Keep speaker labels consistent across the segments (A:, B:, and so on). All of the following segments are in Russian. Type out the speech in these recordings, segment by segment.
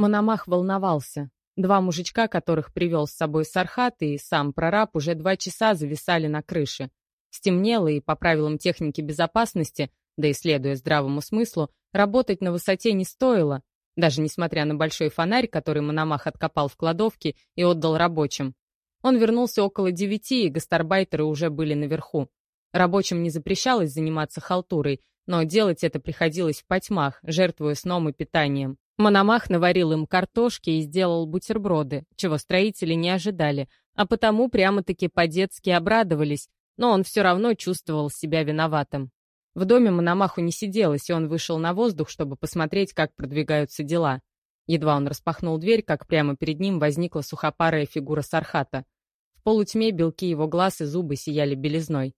A: Мономах волновался. Два мужичка, которых привел с собой Сархат и сам прораб, уже два часа зависали на крыше. Стемнело, и по правилам техники безопасности, да и следуя здравому смыслу, работать на высоте не стоило, даже несмотря на большой фонарь, который Мономах откопал в кладовке и отдал рабочим. Он вернулся около девяти, и гастарбайтеры уже были наверху. Рабочим не запрещалось заниматься халтурой, но делать это приходилось в потьмах, жертвуя сном и питанием. Мономах наварил им картошки и сделал бутерброды, чего строители не ожидали, а потому прямо-таки по-детски обрадовались, но он все равно чувствовал себя виноватым. В доме Мономаху не сиделось, и он вышел на воздух, чтобы посмотреть, как продвигаются дела. Едва он распахнул дверь, как прямо перед ним возникла сухопарая фигура Сархата. В полутьме белки его глаз и зубы сияли белизной.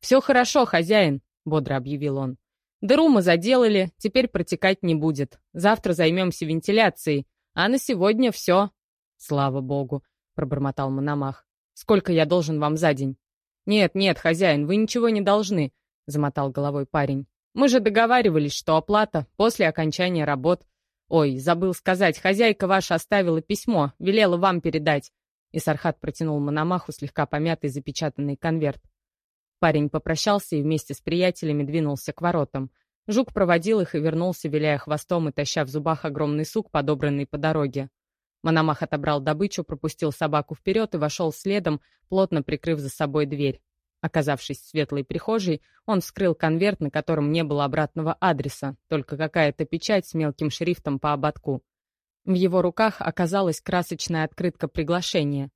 A: «Все хорошо, хозяин», — бодро объявил он. «Дыру мы заделали, теперь протекать не будет. Завтра займемся вентиляцией, а на сегодня все». «Слава богу», — пробормотал Мономах. «Сколько я должен вам за день?» «Нет, нет, хозяин, вы ничего не должны замотал головой парень. «Мы же договаривались, что оплата после окончания работ. Ой, забыл сказать, хозяйка ваша оставила письмо, велела вам передать». И Сархат протянул Мономаху слегка помятый запечатанный конверт. Парень попрощался и вместе с приятелями двинулся к воротам. Жук проводил их и вернулся, виляя хвостом и таща в зубах огромный сук, подобранный по дороге. Мономах отобрал добычу, пропустил собаку вперед и вошел следом, плотно прикрыв за собой дверь. Оказавшись в светлой прихожей, он вскрыл конверт, на котором не было обратного адреса, только какая-то печать с мелким шрифтом по ободку. В его руках оказалась красочная открытка приглашения.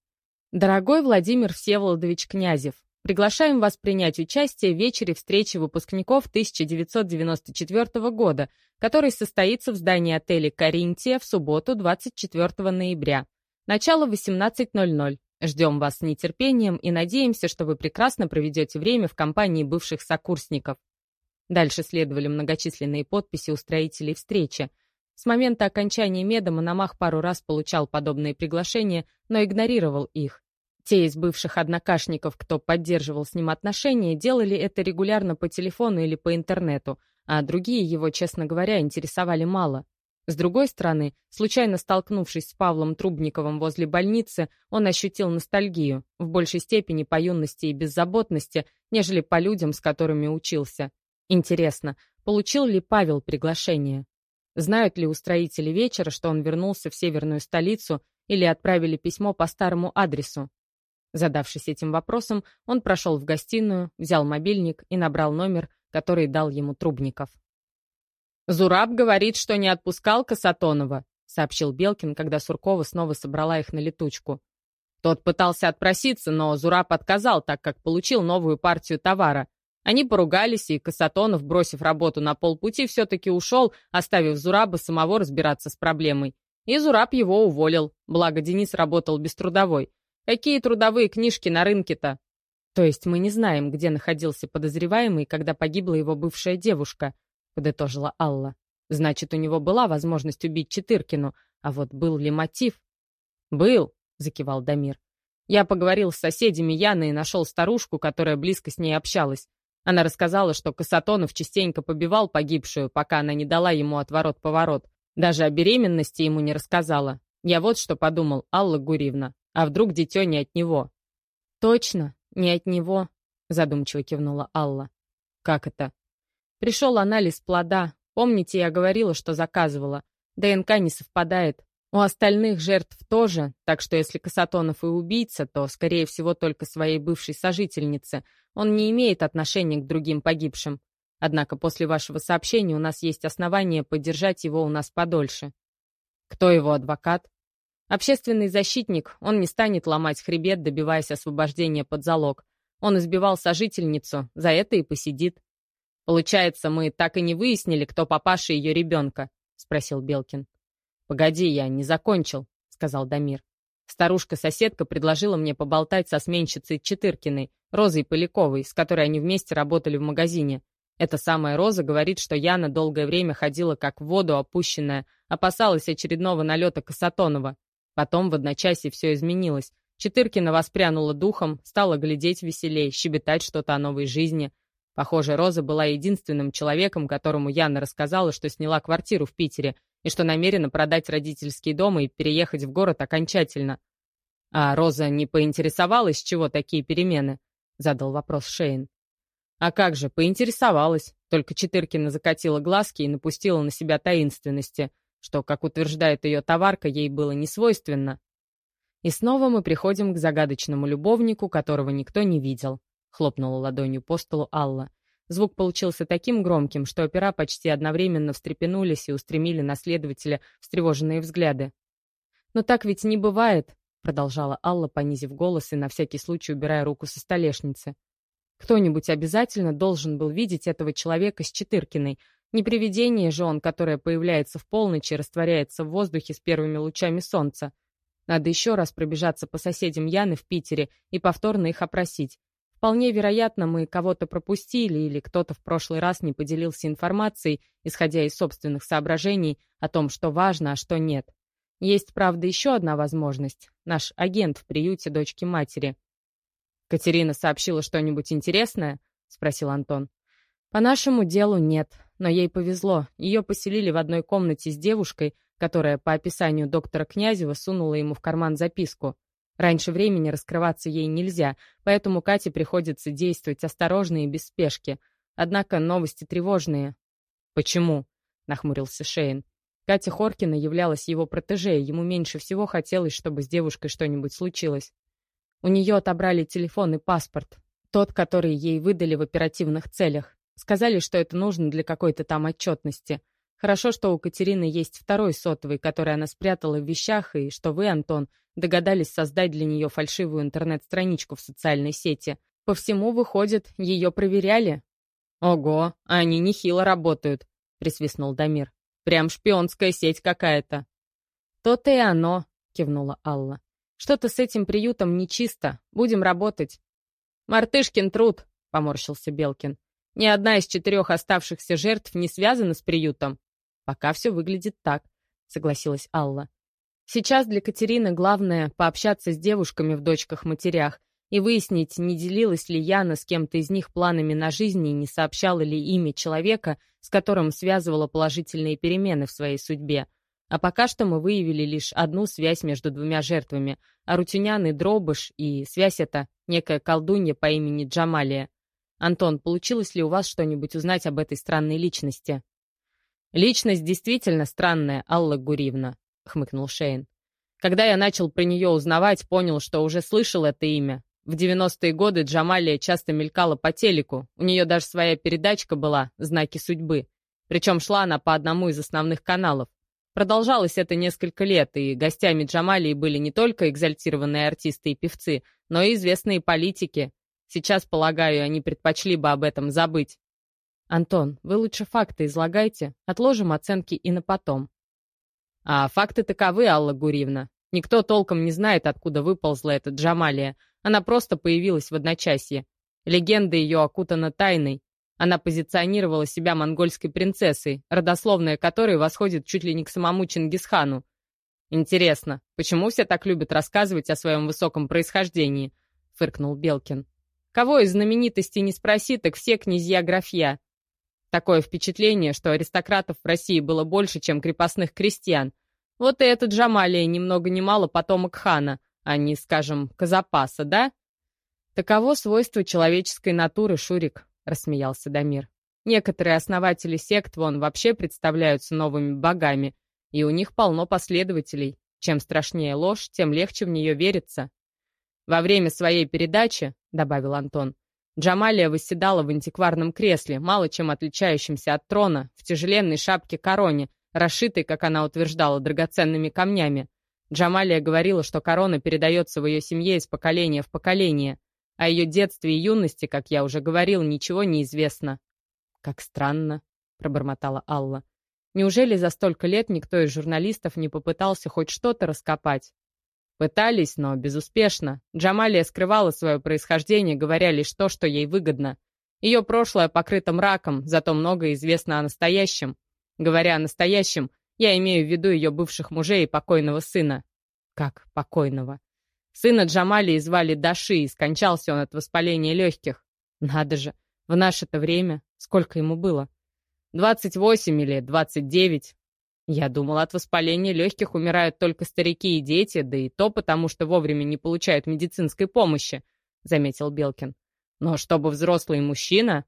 A: «Дорогой Владимир Всеволодович Князев, приглашаем вас принять участие в вечере встречи выпускников 1994 года, который состоится в здании отеля «Каринтия» в субботу 24 ноября. Начало 18.00. Ждем вас с нетерпением и надеемся, что вы прекрасно проведете время в компании бывших сокурсников. Дальше следовали многочисленные подписи устроителей встречи. С момента окончания меда Мономах пару раз получал подобные приглашения, но игнорировал их. Те из бывших однокашников, кто поддерживал с ним отношения, делали это регулярно по телефону или по интернету, а другие его, честно говоря, интересовали мало. С другой стороны, случайно столкнувшись с Павлом Трубниковым возле больницы, он ощутил ностальгию, в большей степени по юности и беззаботности, нежели по людям, с которыми учился. Интересно, получил ли Павел приглашение? Знают ли устроители вечера, что он вернулся в северную столицу или отправили письмо по старому адресу? Задавшись этим вопросом, он прошел в гостиную, взял мобильник и набрал номер, который дал ему Трубников. «Зураб говорит, что не отпускал Касатонова», — сообщил Белкин, когда Суркова снова собрала их на летучку. Тот пытался отпроситься, но Зураб отказал, так как получил новую партию товара. Они поругались, и Касатонов, бросив работу на полпути, все-таки ушел, оставив Зураба самого разбираться с проблемой. И Зураб его уволил, благо Денис работал без трудовой. Какие трудовые книжки на рынке-то? То есть мы не знаем, где находился подозреваемый, когда погибла его бывшая девушка. — подытожила Алла. «Значит, у него была возможность убить Четыркину, а вот был ли мотив?» «Был», — закивал Дамир. «Я поговорил с соседями Яны и нашел старушку, которая близко с ней общалась. Она рассказала, что Касатонов частенько побивал погибшую, пока она не дала ему отворот-поворот. Даже о беременности ему не рассказала. Я вот что подумал, Алла Гуривна. А вдруг дитё не от него?» «Точно, не от него», — задумчиво кивнула Алла. «Как это?» Пришел анализ плода. Помните, я говорила, что заказывала. ДНК не совпадает. У остальных жертв тоже, так что если Касатонов и убийца, то, скорее всего, только своей бывшей сожительнице. Он не имеет отношения к другим погибшим. Однако после вашего сообщения у нас есть основания поддержать его у нас подольше. Кто его адвокат? Общественный защитник, он не станет ломать хребет, добиваясь освобождения под залог. Он избивал сожительницу, за это и посидит. «Получается, мы так и не выяснили, кто папаша ее ребенка?» — спросил Белкин. «Погоди, я не закончил», — сказал Дамир. Старушка-соседка предложила мне поболтать со сменщицей Четыркиной, Розой Поляковой, с которой они вместе работали в магазине. Эта самая Роза говорит, что Яна долгое время ходила как в воду опущенная, опасалась очередного налета Касатонова. Потом в одночасье все изменилось. Четыркина воспрянула духом, стала глядеть веселей, щебетать что-то о новой жизни — Похоже, Роза была единственным человеком, которому Яна рассказала, что сняла квартиру в Питере, и что намерена продать родительский дом и переехать в город окончательно. А Роза не поинтересовалась, чего такие перемены? Задал вопрос Шейн. А как же, поинтересовалась. Только Четыркина закатила глазки и напустила на себя таинственности, что, как утверждает ее товарка, ей было не свойственно. И снова мы приходим к загадочному любовнику, которого никто не видел. Хлопнула ладонью по столу Алла. Звук получился таким громким, что опера почти одновременно встрепенулись и устремили на следователя встревоженные взгляды. «Но так ведь не бывает», — продолжала Алла, понизив голос и на всякий случай убирая руку со столешницы. «Кто-нибудь обязательно должен был видеть этого человека с Четыркиной. Не привидение же он, которое появляется в полночь и растворяется в воздухе с первыми лучами солнца. Надо еще раз пробежаться по соседям Яны в Питере и повторно их опросить. Вполне вероятно, мы кого-то пропустили или кто-то в прошлый раз не поделился информацией, исходя из собственных соображений о том, что важно, а что нет. Есть, правда, еще одна возможность. Наш агент в приюте дочки матери. «Катерина сообщила что-нибудь интересное?» — спросил Антон. «По нашему делу нет, но ей повезло. Ее поселили в одной комнате с девушкой, которая, по описанию доктора Князева, сунула ему в карман записку. Раньше времени раскрываться ей нельзя, поэтому Кате приходится действовать осторожно и без спешки. Однако новости тревожные. «Почему?» — нахмурился Шейн. Катя Хоркина являлась его протеже, ему меньше всего хотелось, чтобы с девушкой что-нибудь случилось. У нее отобрали телефон и паспорт. Тот, который ей выдали в оперативных целях. Сказали, что это нужно для какой-то там отчетности. Хорошо, что у Катерины есть второй сотовый, который она спрятала в вещах, и что вы, Антон, догадались создать для нее фальшивую интернет-страничку в социальной сети. По всему, выходит, ее проверяли. «Ого, они нехило работают», — присвистнул Дамир. «Прям шпионская сеть какая-то». «То-то и оно», — кивнула Алла. «Что-то с этим приютом нечисто. Будем работать». «Мартышкин труд», — поморщился Белкин. «Ни одна из четырех оставшихся жертв не связана с приютом». «Пока все выглядит так», — согласилась Алла. Сейчас для Катерины главное — пообщаться с девушками в дочках-матерях и выяснить, не делилась ли Яна с кем-то из них планами на жизнь и не сообщала ли имя человека, с которым связывала положительные перемены в своей судьбе. А пока что мы выявили лишь одну связь между двумя жертвами — Арутюнян и Дробыш, и связь эта — некая колдунья по имени Джамалия. Антон, получилось ли у вас что-нибудь узнать об этой странной личности? Личность действительно странная, Алла Гуривна. — хмыкнул Шейн. «Когда я начал про нее узнавать, понял, что уже слышал это имя. В 90-е годы Джамалия часто мелькала по телеку. У нее даже своя передачка была «Знаки судьбы». Причем шла она по одному из основных каналов. Продолжалось это несколько лет, и гостями Джамалии были не только экзальтированные артисты и певцы, но и известные политики. Сейчас, полагаю, они предпочли бы об этом забыть. «Антон, вы лучше факты излагайте, отложим оценки и на потом», а факты таковы, Алла Гуривна. Никто толком не знает, откуда выползла эта Джамалия. Она просто появилась в одночасье. Легенда ее окутана тайной. Она позиционировала себя монгольской принцессой, родословная которой восходит чуть ли не к самому Чингисхану. «Интересно, почему все так любят рассказывать о своем высоком происхождении?» — фыркнул Белкин. «Кого из знаменитостей не спроси, так все князья-графья. Такое впечатление, что аристократов в России было больше, чем крепостных крестьян. Вот и этот Джамалия ни много ни мало потомок хана, а не, скажем, Казапаса, да? Таково свойство человеческой натуры, Шурик, рассмеялся Дамир. Некоторые основатели сект вон вообще представляются новыми богами, и у них полно последователей. Чем страшнее ложь, тем легче в нее верится. Во время своей передачи, добавил Антон, Джамалия восседала в антикварном кресле, мало чем отличающемся от трона, в тяжеленной шапке-короне, расшитой, как она утверждала, драгоценными камнями. Джамалия говорила, что корона передается в ее семье из поколения в поколение. О ее детстве и юности, как я уже говорил, ничего не известно. «Как странно», — пробормотала Алла. «Неужели за столько лет никто из журналистов не попытался хоть что-то раскопать?» Пытались, но безуспешно. Джамалия скрывала свое происхождение, говоря лишь то, что ей выгодно. Ее прошлое покрыто мраком, зато много известно о настоящем. Говоря о настоящем, я имею в виду ее бывших мужей и покойного сына. Как покойного? Сына Джамалии звали Даши, и скончался он от воспаления легких. Надо же, в наше-то время сколько ему было? Двадцать восемь или двадцать девять? Я думал, от воспаления легких умирают только старики и дети, да и то потому, что вовремя не получают медицинской помощи, заметил Белкин. Но чтобы взрослый мужчина...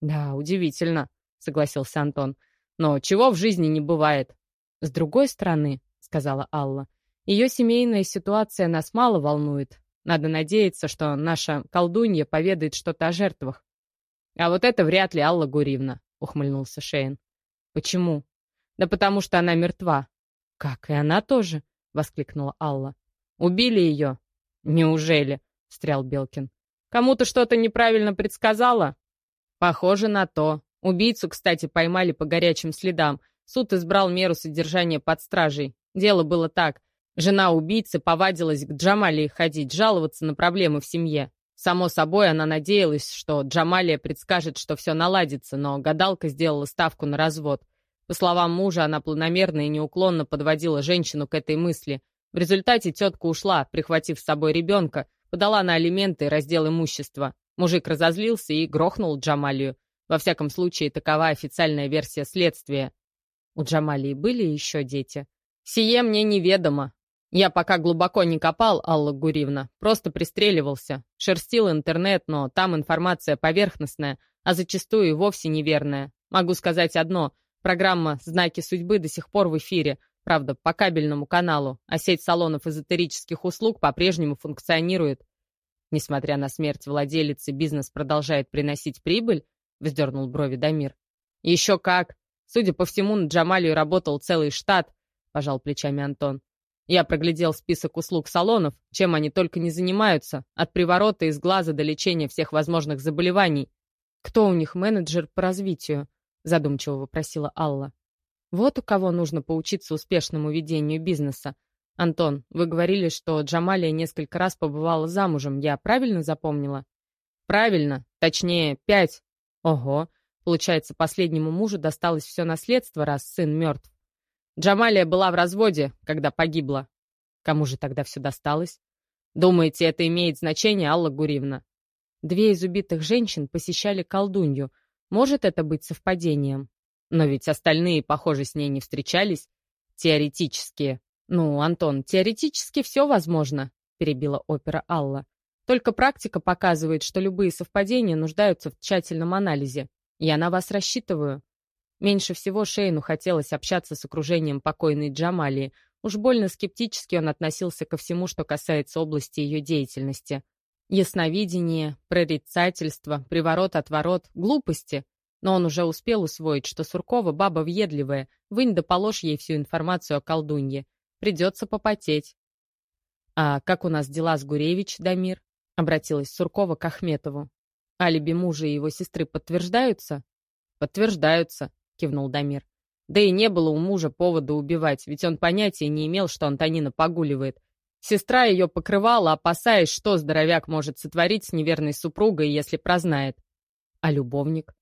A: Да, удивительно, согласился Антон. Но чего в жизни не бывает? С другой стороны, сказала Алла, ее семейная ситуация нас мало волнует. Надо надеяться, что наша колдунья поведает что-то о жертвах. А вот это вряд ли Алла Гуривна, ухмыльнулся Шейн. Почему? Да потому что она мертва. Как, и она тоже? воскликнула Алла. Убили ее? Неужели? встрял Белкин. Кому-то что-то неправильно предсказала? Похоже на то. Убийцу, кстати, поймали по горячим следам. Суд избрал меру содержания под стражей. Дело было так. Жена убийцы повадилась к Джамалии ходить, жаловаться на проблемы в семье. Само собой, она надеялась, что Джамалия предскажет, что все наладится, но гадалка сделала ставку на развод. По словам мужа, она планомерно и неуклонно подводила женщину к этой мысли. В результате тетка ушла, прихватив с собой ребенка, подала на алименты и раздел имущества. Мужик разозлился и грохнул Джамалию. Во всяком случае, такова официальная версия следствия. У Джамалии были еще дети? Сие мне неведомо. Я пока глубоко не копал, Алла Гуривна, просто пристреливался. Шерстил интернет, но там информация поверхностная, а зачастую и вовсе неверная. Могу сказать одно. Программа «Знаки судьбы» до сих пор в эфире, правда, по кабельному каналу, а сеть салонов эзотерических услуг по-прежнему функционирует. Несмотря на смерть владелицы, бизнес продолжает приносить прибыль, вздернул брови Дамир. Еще как. Судя по всему, на Джамалию работал целый штат, пожал плечами Антон. Я проглядел список услуг салонов, чем они только не занимаются, от приворота из глаза до лечения всех возможных заболеваний. Кто у них менеджер по развитию? Задумчиво вопросила Алла. Вот у кого нужно поучиться успешному ведению бизнеса. «Антон, вы говорили, что Джамалия несколько раз побывала замужем. Я правильно запомнила?» «Правильно. Точнее, пять». «Ого. Получается, последнему мужу досталось все наследство, раз сын мертв. Джамалия была в разводе, когда погибла. Кому же тогда все досталось? Думаете, это имеет значение, Алла Гуривна? Две из убитых женщин посещали колдунью. Может это быть совпадением? Но ведь остальные, похоже, с ней не встречались. Теоретически. «Ну, Антон, теоретически все возможно», — перебила опера Алла. «Только практика показывает, что любые совпадения нуждаются в тщательном анализе. Я на вас рассчитываю». Меньше всего Шейну хотелось общаться с окружением покойной Джамалии. Уж больно скептически он относился ко всему, что касается области ее деятельности. Ясновидение, прорицательство, приворот-отворот, глупости. Но он уже успел усвоить, что Суркова баба въедливая, вынь да положь ей всю информацию о колдунье. Придется попотеть. «А как у нас дела с Гуревич, Дамир?» — обратилась Суркова к Ахметову. «Алиби мужа и его сестры подтверждаются?» «Подтверждаются», — кивнул Дамир. «Да и не было у мужа повода убивать, ведь он понятия не имел, что Антонина погуливает. Сестра ее покрывала, опасаясь, что здоровяк может сотворить с неверной супругой, если прознает. А любовник?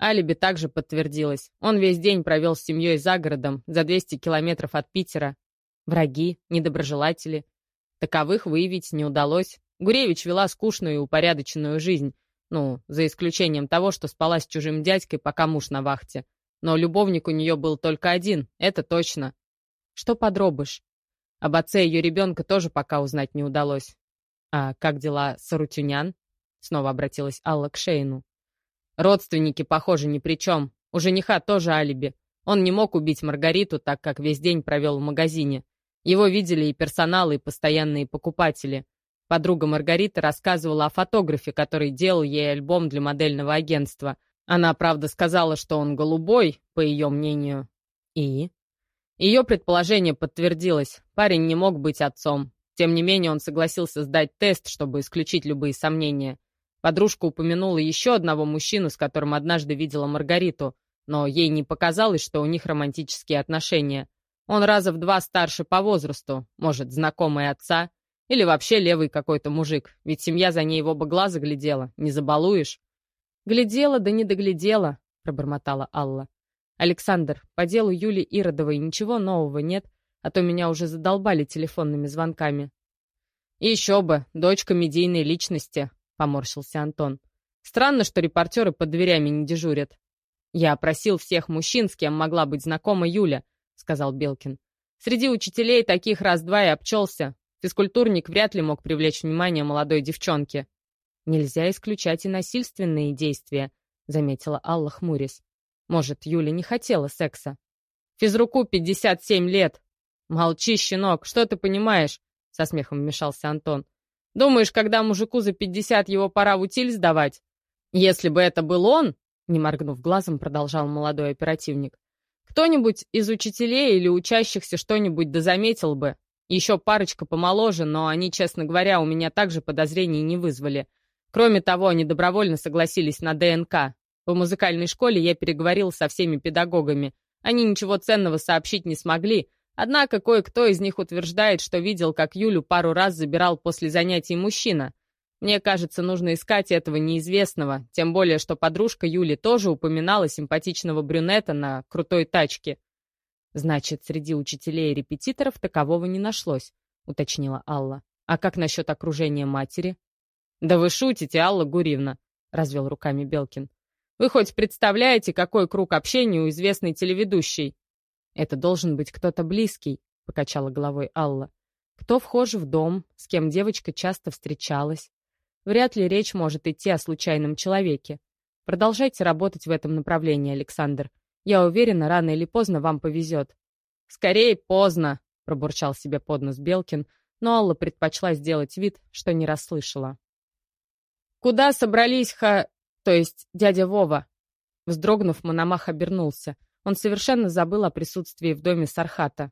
A: Алиби также подтвердилось. Он весь день провел с семьей за городом, за 200 километров от Питера, Враги, недоброжелатели. Таковых выявить не удалось. Гуревич вела скучную и упорядоченную жизнь. Ну, за исключением того, что спала с чужим дядькой, пока муж на вахте. Но любовник у нее был только один, это точно. Что подробишь? Об отце ее ребенка тоже пока узнать не удалось. А как дела с Арутюнян? Снова обратилась Алла к Шейну. Родственники, похоже, ни при чем. У жениха тоже алиби. Он не мог убить Маргариту, так как весь день провел в магазине. Его видели и персонал, и постоянные покупатели. Подруга Маргарита рассказывала о фотографе, который делал ей альбом для модельного агентства. Она, правда, сказала, что он голубой, по ее мнению. И? Ее предположение подтвердилось. Парень не мог быть отцом. Тем не менее, он согласился сдать тест, чтобы исключить любые сомнения. Подружка упомянула еще одного мужчину, с которым однажды видела Маргариту, но ей не показалось, что у них романтические отношения. Он раза в два старше по возрасту, может, знакомый отца, или вообще левый какой-то мужик, ведь семья за ней в оба глаза глядела, не забалуешь. «Глядела, да не доглядела», — пробормотала Алла. «Александр, по делу Юли Иродовой ничего нового нет, а то меня уже задолбали телефонными звонками». «Еще бы, дочка медийной личности», — поморщился Антон. «Странно, что репортеры под дверями не дежурят. Я опросил всех мужчин, с кем могла быть знакома Юля, сказал Белкин. «Среди учителей таких раз-два и обчелся. Физкультурник вряд ли мог привлечь внимание молодой девчонки». «Нельзя исключать и насильственные действия», — заметила Алла хмурясь. «Может, Юля не хотела секса?» «Физруку 57 лет». «Молчи, щенок, что ты понимаешь?» — со смехом вмешался Антон. «Думаешь, когда мужику за 50 его пора в утиль сдавать? Если бы это был он, не моргнув глазом, продолжал молодой оперативник. Кто-нибудь из учителей или учащихся что-нибудь да заметил бы. Еще парочка помоложе, но они, честно говоря, у меня также подозрений не вызвали. Кроме того, они добровольно согласились на ДНК. В музыкальной школе я переговорил со всеми педагогами. Они ничего ценного сообщить не смогли, однако кое-кто из них утверждает, что видел, как Юлю пару раз забирал после занятий мужчина. Мне кажется, нужно искать этого неизвестного, тем более, что подружка Юли тоже упоминала симпатичного брюнета на крутой тачке. «Значит, среди учителей и репетиторов такового не нашлось», — уточнила Алла. «А как насчет окружения матери?» «Да вы шутите, Алла Гуривна», — развел руками Белкин. «Вы хоть представляете, какой круг общения у известной телеведущей?» «Это должен быть кто-то близкий», — покачала головой Алла. «Кто вхож в дом, с кем девочка часто встречалась, Вряд ли речь может идти о случайном человеке. Продолжайте работать в этом направлении, Александр. Я уверена, рано или поздно вам повезет. «Скорее поздно», — пробурчал себе под нос Белкин, но Алла предпочла сделать вид, что не расслышала. «Куда собрались ха... то есть дядя Вова?» Вздрогнув, Мономах обернулся. Он совершенно забыл о присутствии в доме Сархата.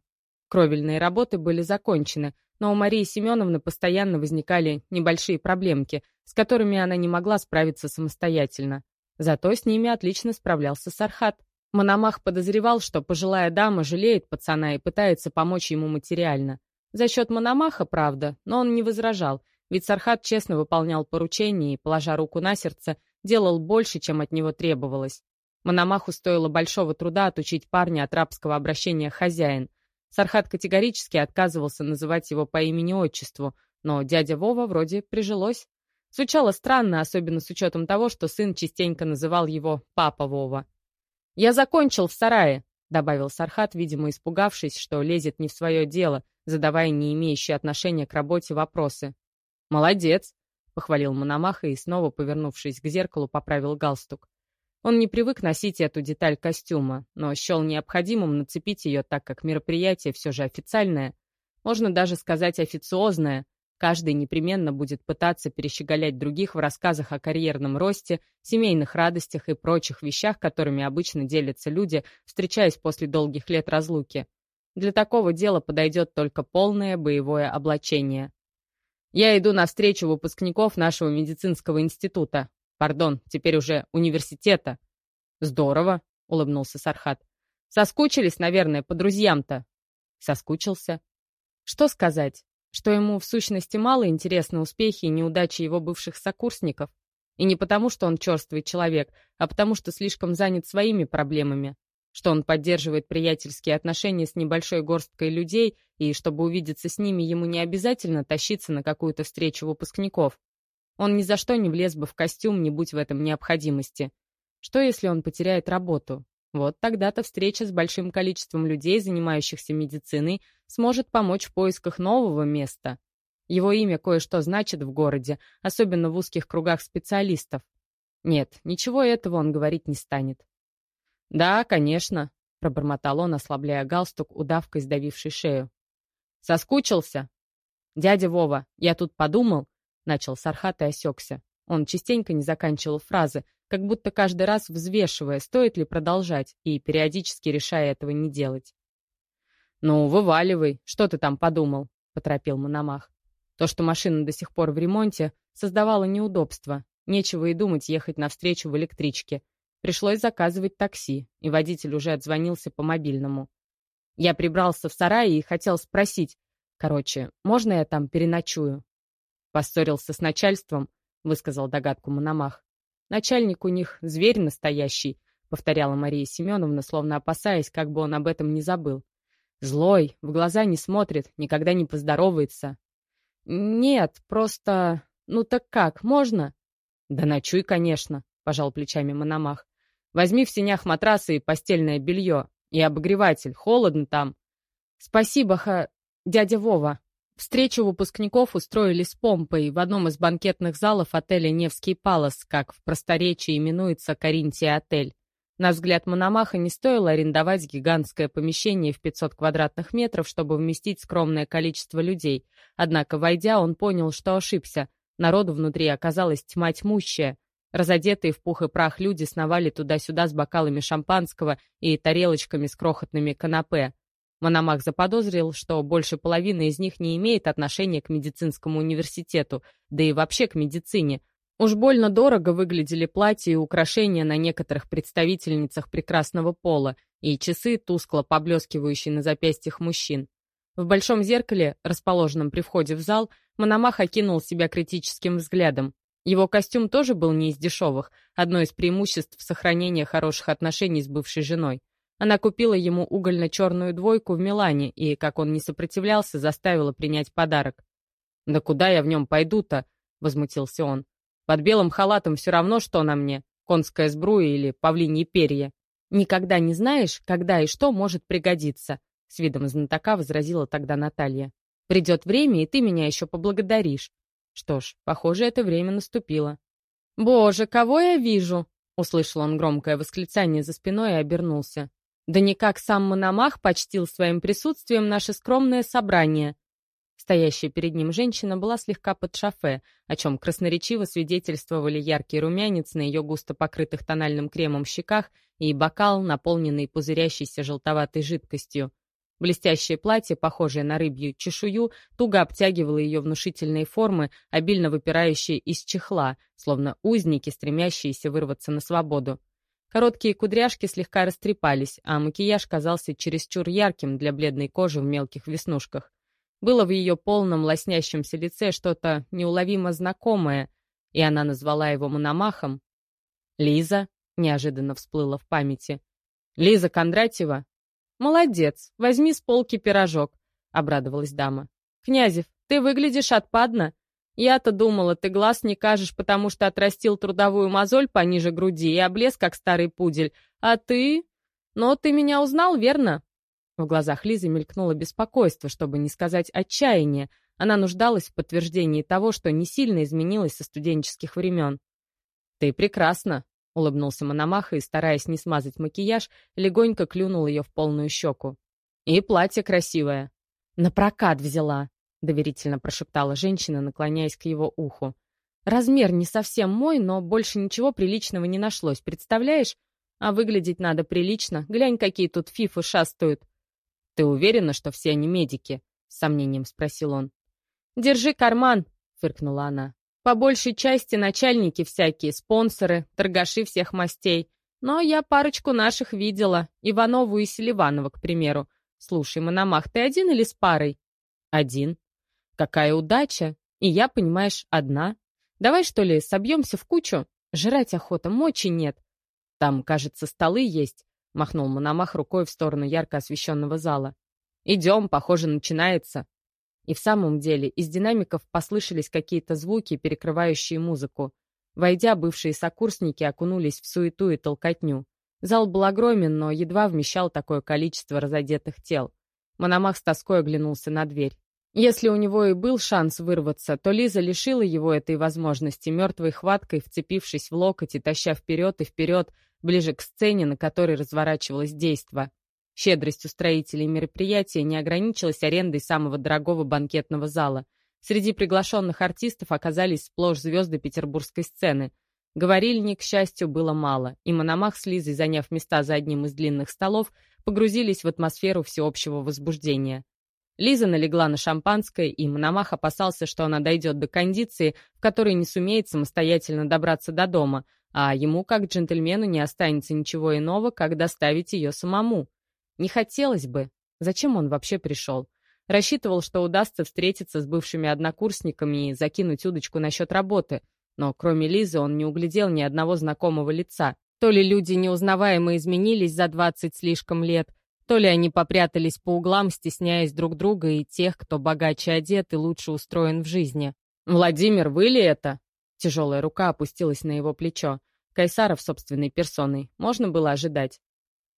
A: Кровельные работы были закончены, но у Марии Семеновны постоянно возникали небольшие проблемки, с которыми она не могла справиться самостоятельно. Зато с ними отлично справлялся Сархат. Мономах подозревал, что пожилая дама жалеет пацана и пытается помочь ему материально. За счет Мономаха, правда, но он не возражал, ведь Сархат честно выполнял поручения и, положа руку на сердце, делал больше, чем от него требовалось. Мономаху стоило большого труда отучить парня от рабского обращения хозяин, Сархат категорически отказывался называть его по имени-отчеству, но дядя Вова вроде прижилось. Звучало странно, особенно с учетом того, что сын частенько называл его «папа Вова». «Я закончил в сарае», — добавил Сархат, видимо, испугавшись, что лезет не в свое дело, задавая не имеющие отношения к работе вопросы. «Молодец», — похвалил Мономаха и, снова повернувшись к зеркалу, поправил галстук. Он не привык носить эту деталь костюма, но счел необходимым нацепить ее, так как мероприятие все же официальное. Можно даже сказать официозное. Каждый непременно будет пытаться перещеголять других в рассказах о карьерном росте, семейных радостях и прочих вещах, которыми обычно делятся люди, встречаясь после долгих лет разлуки. Для такого дела подойдет только полное боевое облачение. Я иду на встречу выпускников нашего медицинского института. Пардон, теперь уже университета. Здорово, улыбнулся Сархат. Соскучились, наверное, по друзьям-то. Соскучился. Что сказать? Что ему в сущности мало интересны успехи и неудачи его бывших сокурсников? И не потому, что он черствый человек, а потому, что слишком занят своими проблемами. Что он поддерживает приятельские отношения с небольшой горсткой людей, и чтобы увидеться с ними, ему не обязательно тащиться на какую-то встречу выпускников. Он ни за что не влез бы в костюм, не будь в этом необходимости. Что, если он потеряет работу? Вот тогда-то встреча с большим количеством людей, занимающихся медициной, сможет помочь в поисках нового места. Его имя кое-что значит в городе, особенно в узких кругах специалистов. Нет, ничего этого он говорить не станет. «Да, конечно», — пробормотал он, ослабляя галстук, удавкой сдавивший шею. «Соскучился?» «Дядя Вова, я тут подумал, Начал Сархат и осекся. Он частенько не заканчивал фразы, как будто каждый раз взвешивая, стоит ли продолжать, и периодически решая этого не делать. «Ну, вываливай, что ты там подумал?» — поторопил Мономах. То, что машина до сих пор в ремонте, создавало неудобства. Нечего и думать ехать навстречу в электричке. Пришлось заказывать такси, и водитель уже отзвонился по мобильному. Я прибрался в сарае и хотел спросить. Короче, можно я там переночую? Поссорился с начальством, высказал догадку Мономах. Начальник у них зверь настоящий, повторяла Мария Семеновна, словно опасаясь, как бы он об этом не забыл. Злой, в глаза не смотрит, никогда не поздоровается. Нет, просто... Ну так как, можно? Да ночуй, конечно, пожал плечами Мономах. Возьми в сенях матрасы и постельное белье. И обогреватель. Холодно там. Спасибо, ха... дядя Вова. Встречу выпускников устроили с помпой в одном из банкетных залов отеля «Невский Палас», как в просторечии именуется Каринтия отель. На взгляд Мономаха не стоило арендовать гигантское помещение в 500 квадратных метров, чтобы вместить скромное количество людей. Однако, войдя, он понял, что ошибся. Народу внутри оказалась тьма тьмущая. Разодетые в пух и прах люди сновали туда-сюда с бокалами шампанского и тарелочками с крохотными канапе. Мономах заподозрил, что больше половины из них не имеет отношения к медицинскому университету, да и вообще к медицине. Уж больно дорого выглядели платья и украшения на некоторых представительницах прекрасного пола и часы, тускло поблескивающие на запястьях мужчин. В большом зеркале, расположенном при входе в зал, Мономах окинул себя критическим взглядом. Его костюм тоже был не из дешевых, одно из преимуществ сохранения хороших отношений с бывшей женой. Она купила ему угольно-черную двойку в Милане и, как он не сопротивлялся, заставила принять подарок. «Да куда я в нем пойду-то?» — возмутился он. Под белым халатом все равно, что на мне. Конская сбруя или павлиньи перья. Никогда не знаешь, когда и что может пригодиться, с видом знатока возразила тогда Наталья. Придет время, и ты меня еще поблагодаришь. Что ж, похоже, это время наступило. «Боже, кого я вижу?» — услышал он громкое восклицание за спиной и обернулся. «Да никак сам Мономах почтил своим присутствием наше скромное собрание. Стоящая перед ним женщина была слегка под шофе, о чем красноречиво свидетельствовали яркий румянец на ее густо покрытых тональным кремом щеках и бокал, наполненный пузырящейся желтоватой жидкостью. Блестящее платье, похожее на рыбью чешую, туго обтягивало ее внушительные формы, обильно выпирающие из чехла, словно узники, стремящиеся вырваться на свободу. Короткие кудряшки слегка растрепались, а макияж казался чересчур ярким для бледной кожи в мелких веснушках. Было в ее полном лоснящемся лице что-то неуловимо знакомое, и она назвала его Мономахом. «Лиза?» — неожиданно всплыла в памяти. «Лиза Кондратьева?» «Молодец, возьми с полки пирожок», — обрадовалась дама. «Князев, ты выглядишь отпадно. Я-то думала, ты глаз не кажешь, потому что отрастил трудовую мозоль пониже груди и облез, как старый пудель. А ты... Но ты меня узнал, верно?» В глазах Лизы мелькнуло беспокойство, чтобы не сказать отчаяние. Она нуждалась в подтверждении того, что не сильно изменилась со студенческих времен. «Ты прекрасна», — улыбнулся Мономаха и, стараясь не смазать макияж, легонько клюнул ее в полную щеку. «И платье красивое». «На прокат взяла», — доверительно прошептала женщина, наклоняясь к его уху. «Размер не совсем мой, но больше ничего приличного не нашлось, представляешь? А выглядеть надо прилично. Глянь, какие тут фифы шастают. «Ты уверена, что все они медики?» — с сомнением спросил он. «Держи карман», — фыркнула она. «По большей части начальники всякие, спонсоры, торгаши всех мастей. Но я парочку наших видела, Иванову и Селиванова, к примеру. Слушай, Мономах, ты один или с парой?» «Один». «Какая удача! И я, понимаешь, одна. Давай, что ли, собьемся в кучу? Жрать охота, мочи нет. Там, кажется, столы есть. Махнул Мономах рукой в сторону ярко освещенного зала. «Идем, похоже, начинается». И в самом деле из динамиков послышались какие-то звуки, перекрывающие музыку. Войдя, бывшие сокурсники окунулись в суету и толкотню. Зал был огромен, но едва вмещал такое количество разодетых тел. Мономах с тоской оглянулся на дверь. Если у него и был шанс вырваться, то Лиза лишила его этой возможности, мертвой хваткой вцепившись в локоть и таща вперед и вперед, ближе к сцене, на которой разворачивалось действо. Щедрость устроителей мероприятия не ограничилась арендой самого дорогого банкетного зала. Среди приглашенных артистов оказались сплошь звезды петербургской сцены. Говорильни, к счастью, было мало, и Мономах с Лизой, заняв места за одним из длинных столов, погрузились в атмосферу всеобщего возбуждения. Лиза налегла на шампанское, и Мономах опасался, что она дойдет до кондиции, в которой не сумеет самостоятельно добраться до дома, а ему, как джентльмену, не останется ничего иного, как доставить ее самому. Не хотелось бы. Зачем он вообще пришел? Рассчитывал, что удастся встретиться с бывшими однокурсниками и закинуть удочку насчет работы, но кроме Лизы он не углядел ни одного знакомого лица. То ли люди неузнаваемо изменились за двадцать слишком лет, то ли они попрятались по углам, стесняясь друг друга и тех, кто богаче одет и лучше устроен в жизни. «Владимир, вы ли это?» Тяжелая рука опустилась на его плечо. Кайсаров собственной персоной. Можно было ожидать.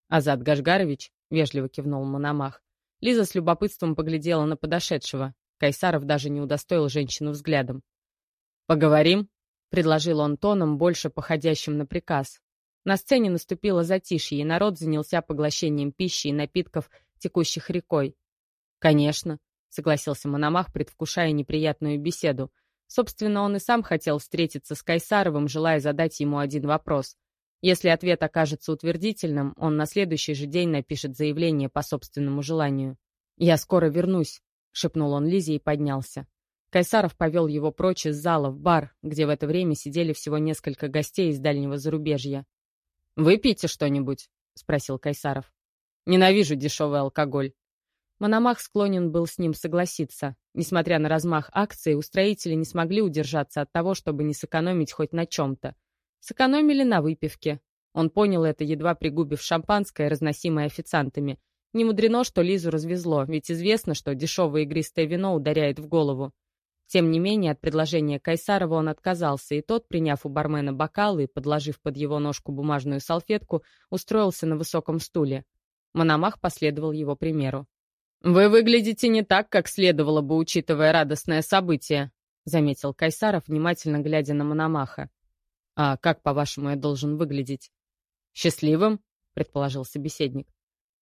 A: «Азат Гашгарович», — вежливо кивнул Мономах. Лиза с любопытством поглядела на подошедшего. Кайсаров даже не удостоил женщину взглядом. «Поговорим?» — предложил он тоном, больше походящим на приказ. На сцене наступило затишье, и народ занялся поглощением пищи и напитков, текущих рекой. «Конечно», — согласился Мономах, предвкушая неприятную беседу. Собственно, он и сам хотел встретиться с Кайсаровым, желая задать ему один вопрос. Если ответ окажется утвердительным, он на следующий же день напишет заявление по собственному желанию. «Я скоро вернусь», — шепнул он Лизе и поднялся. Кайсаров повел его прочь из зала в бар, где в это время сидели всего несколько гостей из дальнего зарубежья. «Выпейте что-нибудь?» — спросил Кайсаров. «Ненавижу дешевый алкоголь». Мономах склонен был с ним согласиться. Несмотря на размах акции, устроители не смогли удержаться от того, чтобы не сэкономить хоть на чем-то. Сэкономили на выпивке. Он понял это, едва пригубив шампанское, разносимое официантами. Не мудрено, что Лизу развезло, ведь известно, что дешевое игристое вино ударяет в голову. Тем не менее, от предложения Кайсарова он отказался, и тот, приняв у бармена бокал и подложив под его ножку бумажную салфетку, устроился на высоком стуле. Мономах последовал его примеру. «Вы выглядите не так, как следовало бы, учитывая радостное событие», заметил Кайсаров, внимательно глядя на Мономаха. «А как, по-вашему, я должен выглядеть?» «Счастливым», — предположил собеседник.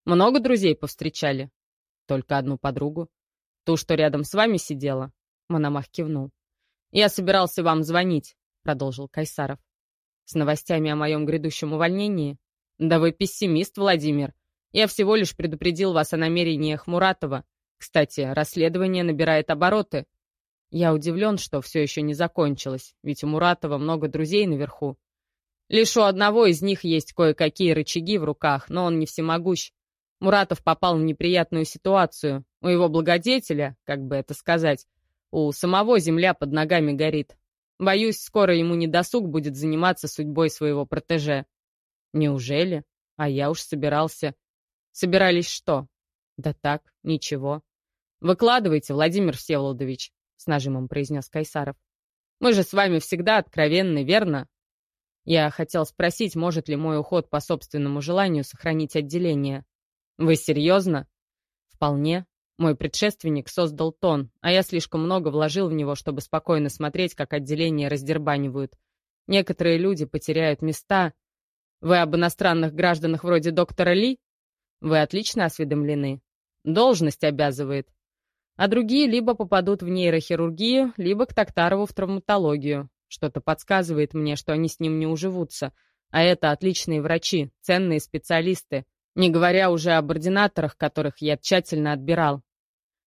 A: «Много друзей повстречали?» «Только одну подругу. Ту, что рядом с вами сидела?» Мономах кивнул. «Я собирался вам звонить», — продолжил Кайсаров. «С новостями о моем грядущем увольнении?» «Да вы пессимист, Владимир. Я всего лишь предупредил вас о намерениях Муратова. Кстати, расследование набирает обороты. Я удивлен, что все еще не закончилось, ведь у Муратова много друзей наверху. Лишь у одного из них есть кое-какие рычаги в руках, но он не всемогущ. Муратов попал в неприятную ситуацию. У его благодетеля, как бы это сказать, у самого земля под ногами горит. Боюсь, скоро ему не досуг будет заниматься судьбой своего протеже. Неужели? А я уж собирался. Собирались что? Да так, ничего. Выкладывайте, Владимир Всеволодович. — с нажимом произнес Кайсаров. «Мы же с вами всегда откровенны, верно?» Я хотел спросить, может ли мой уход по собственному желанию сохранить отделение. «Вы серьезно?» «Вполне. Мой предшественник создал тон, а я слишком много вложил в него, чтобы спокойно смотреть, как отделения раздербанивают. Некоторые люди потеряют места. Вы об иностранных гражданах вроде доктора Ли? Вы отлично осведомлены. Должность обязывает а другие либо попадут в нейрохирургию, либо к Токтарову в травматологию. Что-то подсказывает мне, что они с ним не уживутся. А это отличные врачи, ценные специалисты, не говоря уже об ординаторах, которых я тщательно отбирал.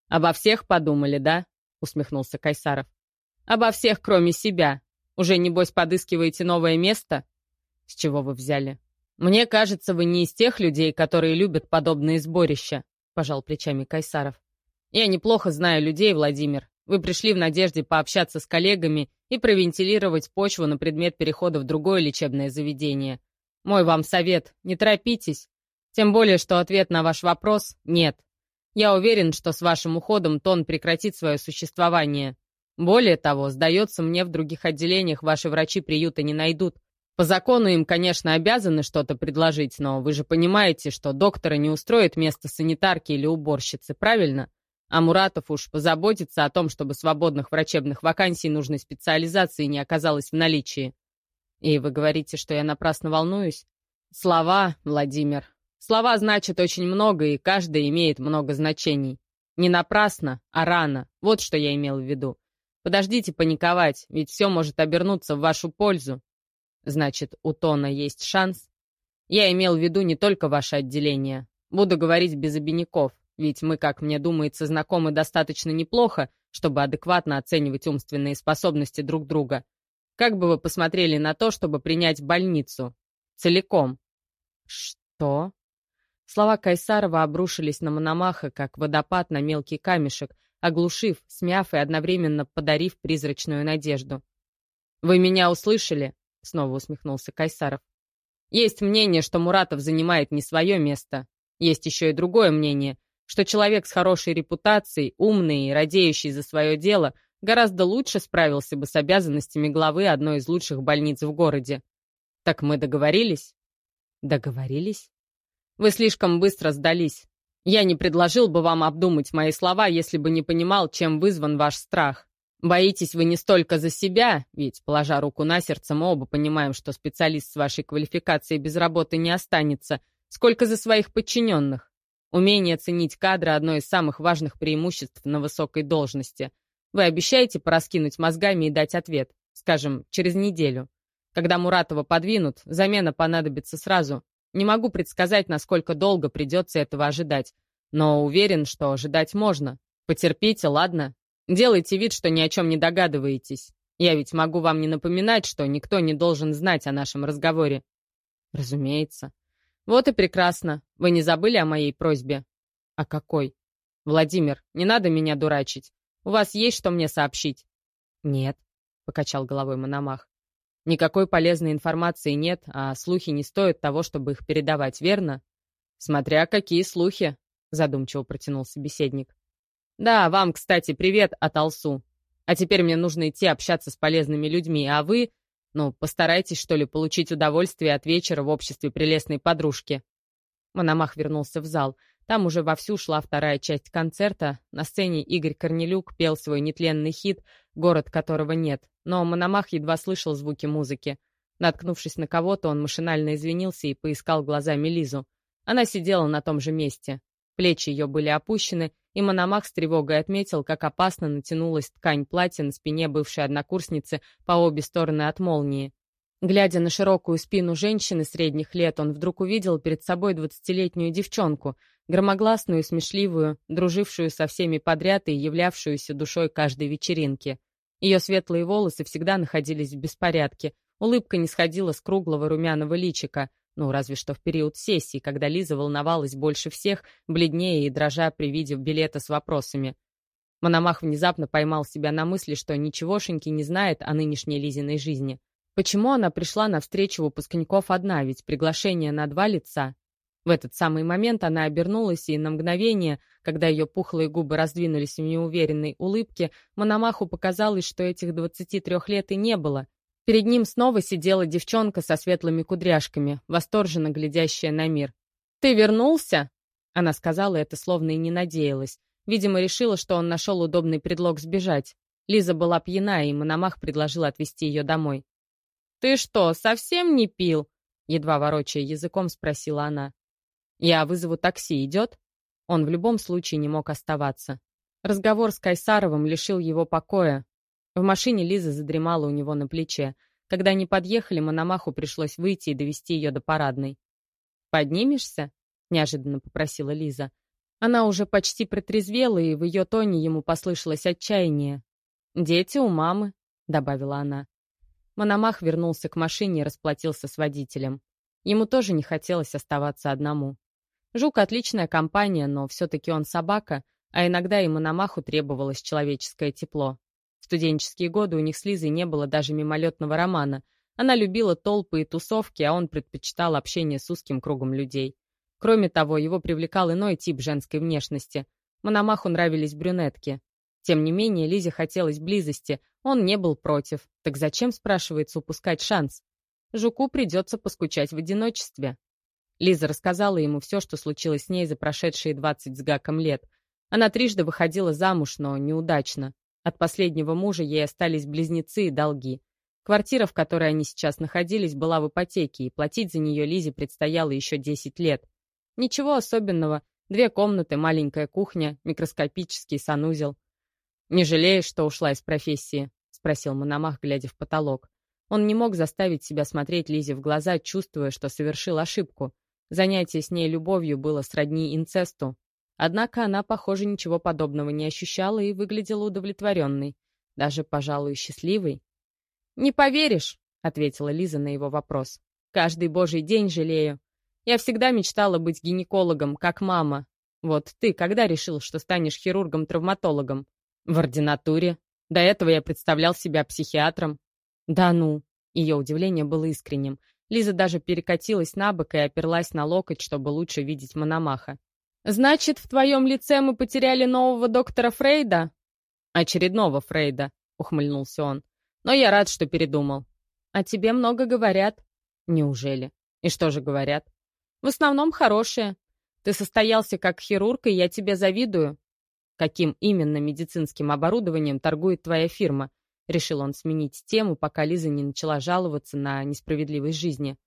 A: «Обо всех подумали, да?» — усмехнулся Кайсаров. «Обо всех, кроме себя. Уже, небось, подыскиваете новое место?» «С чего вы взяли?» «Мне кажется, вы не из тех людей, которые любят подобные сборища», — пожал плечами Кайсаров. Я неплохо знаю людей, Владимир. Вы пришли в надежде пообщаться с коллегами и провентилировать почву на предмет перехода в другое лечебное заведение. Мой вам совет – не торопитесь. Тем более, что ответ на ваш вопрос – нет. Я уверен, что с вашим уходом тон прекратит свое существование. Более того, сдается мне, в других отделениях ваши врачи приюта не найдут. По закону им, конечно, обязаны что-то предложить, но вы же понимаете, что доктора не устроит место санитарки или уборщицы, правильно? А Муратов уж позаботится о том, чтобы свободных врачебных вакансий нужной специализации не оказалось в наличии. И вы говорите, что я напрасно волнуюсь? Слова, Владимир. Слова значат очень много, и каждая имеет много значений. Не напрасно, а рано. Вот что я имел в виду. Подождите паниковать, ведь все может обернуться в вашу пользу. Значит, у Тона есть шанс? Я имел в виду не только ваше отделение. Буду говорить без обиняков. Ведь мы, как мне думается, знакомы достаточно неплохо, чтобы адекватно оценивать умственные способности друг друга. Как бы вы посмотрели на то, чтобы принять больницу? Целиком. Что? Слова Кайсарова обрушились на Мономаха, как водопад на мелкий камешек, оглушив, смяв и одновременно подарив призрачную надежду. «Вы меня услышали?» — снова усмехнулся Кайсаров. «Есть мнение, что Муратов занимает не свое место. Есть еще и другое мнение, что человек с хорошей репутацией, умный и радеющий за свое дело, гораздо лучше справился бы с обязанностями главы одной из лучших больниц в городе. Так мы договорились? Договорились? Вы слишком быстро сдались. Я не предложил бы вам обдумать мои слова, если бы не понимал, чем вызван ваш страх. Боитесь вы не столько за себя, ведь, положа руку на сердце, мы оба понимаем, что специалист с вашей квалификацией без работы не останется, сколько за своих подчиненных. Умение ценить кадры – одно из самых важных преимуществ на высокой должности. Вы обещаете пораскинуть мозгами и дать ответ, скажем, через неделю. Когда Муратова подвинут, замена понадобится сразу. Не могу предсказать, насколько долго придется этого ожидать, но уверен, что ожидать можно. Потерпите, ладно? Делайте вид, что ни о чем не догадываетесь. Я ведь могу вам не напоминать, что никто не должен знать о нашем разговоре. Разумеется. Вот и прекрасно. Вы не забыли о моей просьбе? А какой? Владимир, не надо меня дурачить. У вас есть что мне сообщить? Нет, покачал головой Мономах. Никакой полезной информации нет, а слухи не стоят того, чтобы их передавать, верно? Смотря какие слухи, задумчиво протянул собеседник. «Да, вам, кстати, привет от Алсу. А теперь мне нужно идти общаться с полезными людьми, а вы, ну, постарайтесь, что ли, получить удовольствие от вечера в обществе прелестной подружки». Мономах вернулся в зал. Там уже вовсю шла вторая часть концерта. На сцене Игорь Корнелюк пел свой нетленный хит «Город, которого нет». Но Мономах едва слышал звуки музыки. Наткнувшись на кого-то, он машинально извинился и поискал глазами Лизу. Она сидела на том же месте. Плечи ее были опущены, и Мономах с тревогой отметил, как опасно натянулась ткань платья на спине бывшей однокурсницы по обе стороны от молнии. Глядя на широкую спину женщины средних лет, он вдруг увидел перед собой двадцатилетнюю девчонку, громогласную смешливую, дружившую со всеми подряд и являвшуюся душой каждой вечеринки. Ее светлые волосы всегда находились в беспорядке, улыбка не сходила с круглого румяного личика, ну, разве что в период сессии, когда Лиза волновалась больше всех, бледнее и дрожа при виде билета с вопросами. Мономах внезапно поймал себя на мысли, что ничегошеньки не знает о нынешней Лизиной жизни. Почему она пришла на встречу выпускников одна, ведь приглашение на два лица? В этот самый момент она обернулась, и на мгновение, когда ее пухлые губы раздвинулись в неуверенной улыбке, Мономаху показалось, что этих 23 лет и не было — Перед ним снова сидела девчонка со светлыми кудряшками, восторженно глядящая на мир. «Ты вернулся?» Она сказала это, словно и не надеялась. Видимо, решила, что он нашел удобный предлог сбежать. Лиза была пьяна, и Мономах предложил отвезти ее домой. «Ты что, совсем не пил?» Едва ворочая языком, спросила она. «Я вызову такси, идет?» Он в любом случае не мог оставаться. Разговор с Кайсаровым лишил его покоя, в машине Лиза задремала у него на плече. Когда они подъехали, Мономаху пришлось выйти и довести ее до парадной. «Поднимешься?» — неожиданно попросила Лиза. Она уже почти протрезвела, и в ее тоне ему послышалось отчаяние. «Дети у мамы», — добавила она. Мономах вернулся к машине и расплатился с водителем. Ему тоже не хотелось оставаться одному. Жук — отличная компания, но все-таки он собака, а иногда и Мономаху требовалось человеческое тепло. Студенческие годы у них с Лизой не было даже мимолетного романа. Она любила толпы и тусовки, а он предпочитал общение с узким кругом людей. Кроме того, его привлекал иной тип женской внешности. Мономаху нравились брюнетки. Тем не менее, Лизе хотелось близости, он не был против. Так зачем, спрашивается, упускать шанс? Жуку придется поскучать в одиночестве. Лиза рассказала ему все, что случилось с ней за прошедшие двадцать с гаком лет. Она трижды выходила замуж, но неудачно. От последнего мужа ей остались близнецы и долги. Квартира, в которой они сейчас находились, была в ипотеке, и платить за нее Лизе предстояло еще 10 лет. Ничего особенного. Две комнаты, маленькая кухня, микроскопический санузел. «Не жалеешь, что ушла из профессии?» — спросил Мономах, глядя в потолок. Он не мог заставить себя смотреть Лизе в глаза, чувствуя, что совершил ошибку. Занятие с ней любовью было сродни инцесту, Однако она, похоже, ничего подобного не ощущала и выглядела удовлетворенной, даже, пожалуй, счастливой. «Не поверишь», — ответила Лиза на его вопрос. «Каждый божий день жалею. Я всегда мечтала быть гинекологом, как мама. Вот ты когда решил, что станешь хирургом-травматологом? В ординатуре. До этого я представлял себя психиатром. Да ну. Ее удивление было искренним. Лиза даже перекатилась на бок и оперлась на локоть, чтобы лучше видеть Мономаха. «Значит, в твоем лице мы потеряли нового доктора Фрейда?» «Очередного Фрейда», — ухмыльнулся он. «Но я рад, что передумал». «О тебе много говорят». «Неужели? И что же говорят?» В основном хорошие. Ты состоялся как хирург, и я тебе завидую. Каким именно медицинским оборудованием торгует твоя фирма? Решил он сменить тему, пока Лиза не начала жаловаться на несправедливость жизни.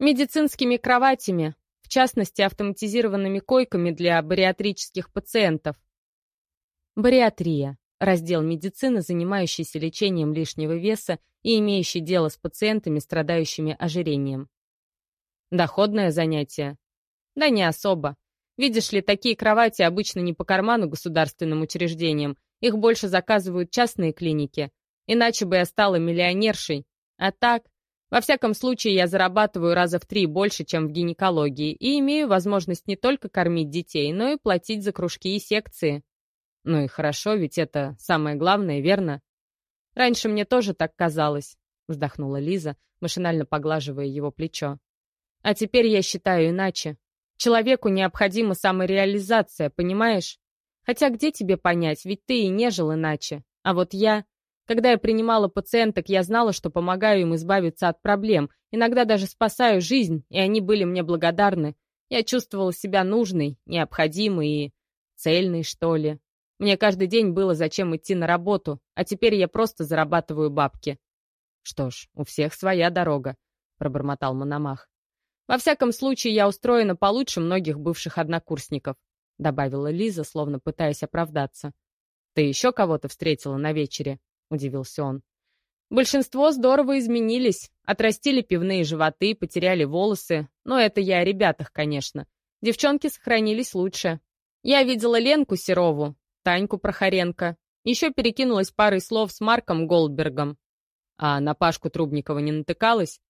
A: Медицинскими кроватями, в частности, автоматизированными койками для бариатрических пациентов. Бариатрия – раздел медицины, занимающийся лечением лишнего веса и имеющий дело с пациентами, страдающими ожирением. Доходное занятие? Да не особо. Видишь ли, такие кровати обычно не по карману государственным учреждениям, их больше заказывают частные клиники. Иначе бы я стала миллионершей. А так, во всяком случае, я зарабатываю раза в три больше, чем в гинекологии, и имею возможность не только кормить детей, но и платить за кружки и секции. Ну и хорошо, ведь это самое главное, верно? Раньше мне тоже так казалось, вздохнула Лиза, машинально поглаживая его плечо. А теперь я считаю иначе. Человеку необходима самореализация, понимаешь? Хотя где тебе понять, ведь ты и не жил иначе. А вот я... Когда я принимала пациенток, я знала, что помогаю им избавиться от проблем. Иногда даже спасаю жизнь, и они были мне благодарны. Я чувствовала себя нужной, необходимой и... цельной, что ли. Мне каждый день было зачем идти на работу, а теперь я просто зарабатываю бабки. Что ж, у всех своя дорога, пробормотал Мономах. Во всяком случае, я устроена получше многих бывших однокурсников», — добавила Лиза, словно пытаясь оправдаться. «Ты еще кого-то встретила на вечере?» — удивился он. «Большинство здорово изменились. Отрастили пивные животы, потеряли волосы. Но это я о ребятах, конечно. Девчонки сохранились лучше. Я видела Ленку Серову, Таньку Прохоренко. Еще перекинулась парой слов с Марком Голдбергом. А на Пашку Трубникова не натыкалась?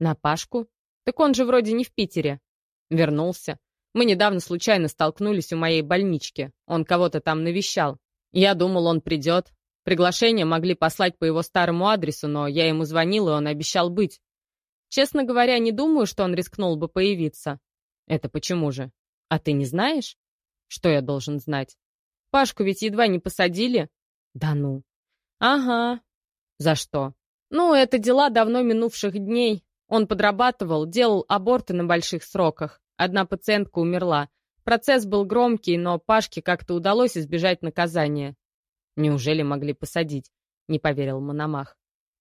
A: На Пашку? Так он же вроде не в Питере. Вернулся. Мы недавно случайно столкнулись у моей больнички. Он кого-то там навещал. Я думал, он придет. Приглашение могли послать по его старому адресу, но я ему звонил, и он обещал быть. Честно говоря, не думаю, что он рискнул бы появиться. Это почему же? А ты не знаешь? Что я должен знать? Пашку ведь едва не посадили. Да ну. Ага. За что? Ну, это дела давно минувших дней. Он подрабатывал, делал аборты на больших сроках. Одна пациентка умерла. Процесс был громкий, но Пашке как-то удалось избежать наказания. Неужели могли посадить? Не поверил Мономах.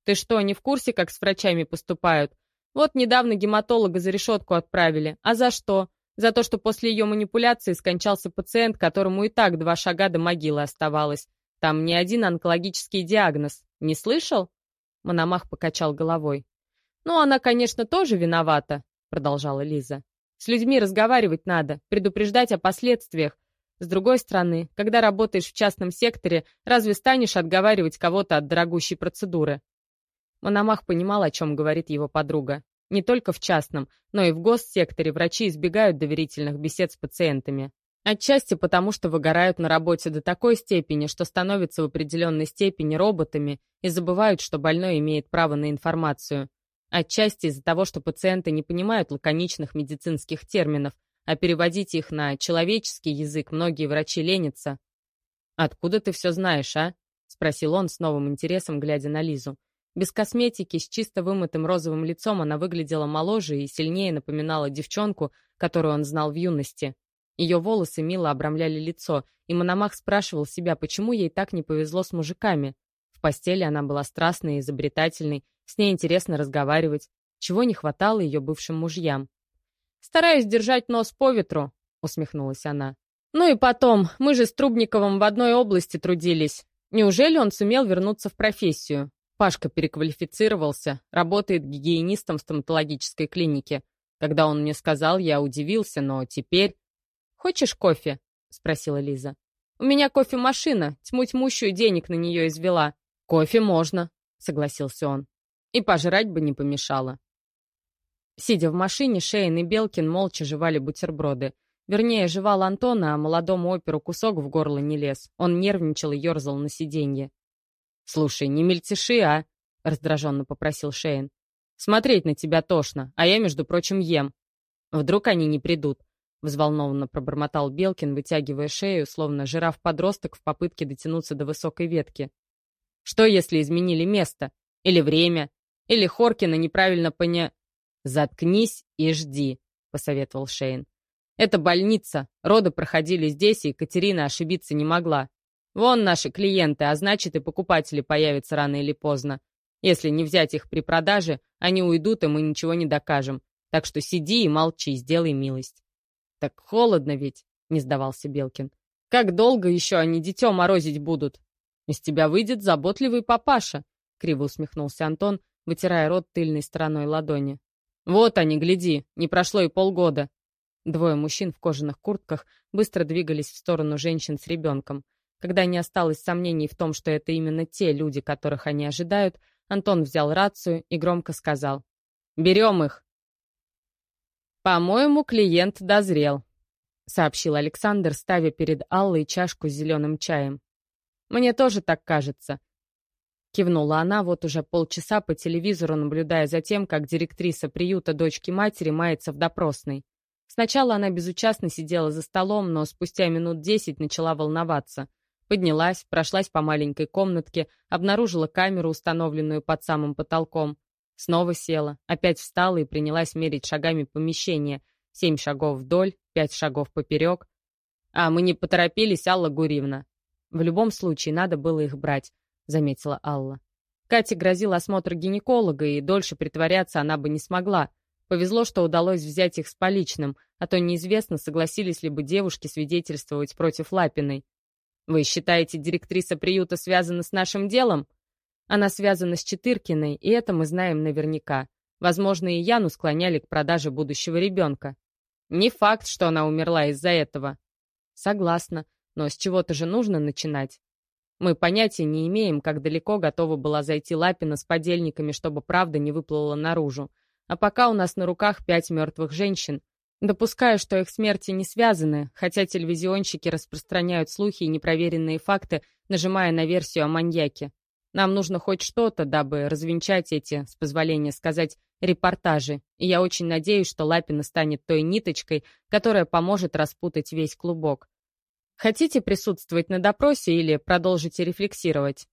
A: Ты что, не в курсе, как с врачами поступают? Вот недавно гематолога за решетку отправили. А за что? За то, что после ее манипуляции скончался пациент, которому и так два шага до могилы оставалось. Там не один онкологический диагноз. Не слышал? Мономах покачал головой. «Ну, она, конечно, тоже виновата», — продолжала Лиза. «С людьми разговаривать надо, предупреждать о последствиях. С другой стороны, когда работаешь в частном секторе, разве станешь отговаривать кого-то от дорогущей процедуры?» Мономах понимал, о чем говорит его подруга. Не только в частном, но и в госсекторе врачи избегают доверительных бесед с пациентами. Отчасти потому, что выгорают на работе до такой степени, что становятся в определенной степени роботами и забывают, что больной имеет право на информацию. Отчасти из-за того, что пациенты не понимают лаконичных медицинских терминов, а переводить их на человеческий язык многие врачи ленятся. «Откуда ты все знаешь, а?» — спросил он с новым интересом, глядя на Лизу. Без косметики, с чисто вымытым розовым лицом она выглядела моложе и сильнее напоминала девчонку, которую он знал в юности. Ее волосы мило обрамляли лицо, и Мономах спрашивал себя, почему ей так не повезло с мужиками. В постели она была страстной и изобретательной, с ней интересно разговаривать, чего не хватало ее бывшим мужьям. «Стараюсь держать нос по ветру», — усмехнулась она. «Ну и потом, мы же с Трубниковым в одной области трудились. Неужели он сумел вернуться в профессию? Пашка переквалифицировался, работает гигиенистом в стоматологической клинике. Когда он мне сказал, я удивился, но теперь... «Хочешь кофе?» — спросила Лиза. «У меня кофемашина, тьму тьмущую денег на нее извела». «Кофе можно», — согласился он. И пожрать бы не помешало. Сидя в машине, Шейн и Белкин молча жевали бутерброды. Вернее, жевал Антона, а молодому оперу кусок в горло не лез. Он нервничал и ерзал на сиденье. «Слушай, не мельтеши, а?» — раздраженно попросил Шейн. «Смотреть на тебя тошно, а я, между прочим, ем. Вдруг они не придут?» — взволнованно пробормотал Белкин, вытягивая шею, словно жираф-подросток в попытке дотянуться до высокой ветки. «Что, если изменили место? Или время? Или Хоркина неправильно поня... Заткнись и жди. — посоветовал Шейн. «Это больница. Роды проходили здесь, и Екатерина ошибиться не могла. Вон наши клиенты, а значит, и покупатели появятся рано или поздно. Если не взять их при продаже, они уйдут, и мы ничего не докажем. Так что сиди и молчи, сделай милость». «Так холодно ведь», — не сдавался Белкин. «Как долго еще они дитё морозить будут? Из тебя выйдет заботливый папаша», — криво усмехнулся Антон, вытирая рот тыльной стороной ладони. «Вот они, гляди, не прошло и полгода. Двое мужчин в кожаных куртках быстро двигались в сторону женщин с ребенком. Когда не осталось сомнений в том, что это именно те люди, которых они ожидают, Антон взял рацию и громко сказал «Берем их!» «По-моему, клиент дозрел», — сообщил Александр, ставя перед Аллой чашку с зеленым чаем. «Мне тоже так кажется», — кивнула она вот уже полчаса по телевизору, наблюдая за тем, как директриса приюта дочки матери мается в допросной. Сначала она безучастно сидела за столом, но спустя минут десять начала волноваться. Поднялась, прошлась по маленькой комнатке, обнаружила камеру, установленную под самым потолком. Снова села, опять встала и принялась мерить шагами помещение. Семь шагов вдоль, пять шагов поперек. «А, мы не поторопились, Алла Гуривна». «В любом случае, надо было их брать», — заметила Алла. Кате грозил осмотр гинеколога, и дольше притворяться она бы не смогла. Повезло, что удалось взять их с поличным, а то неизвестно, согласились ли бы девушки свидетельствовать против Лапиной. «Вы считаете, директриса приюта связана с нашим делом?» Она связана с Четыркиной, и это мы знаем наверняка. Возможно, и Яну склоняли к продаже будущего ребенка. Не факт, что она умерла из-за этого. Согласна, но с чего-то же нужно начинать. Мы понятия не имеем, как далеко готова была зайти Лапина с подельниками, чтобы правда не выплыла наружу. А пока у нас на руках пять мертвых женщин. Допускаю, что их смерти не связаны, хотя телевизионщики распространяют слухи и непроверенные факты, нажимая на версию о маньяке. Нам нужно хоть что-то, дабы развенчать эти, с позволения сказать, репортажи, и я очень надеюсь, что Лапина станет той ниточкой, которая поможет распутать весь клубок. Хотите присутствовать на допросе или продолжите рефлексировать?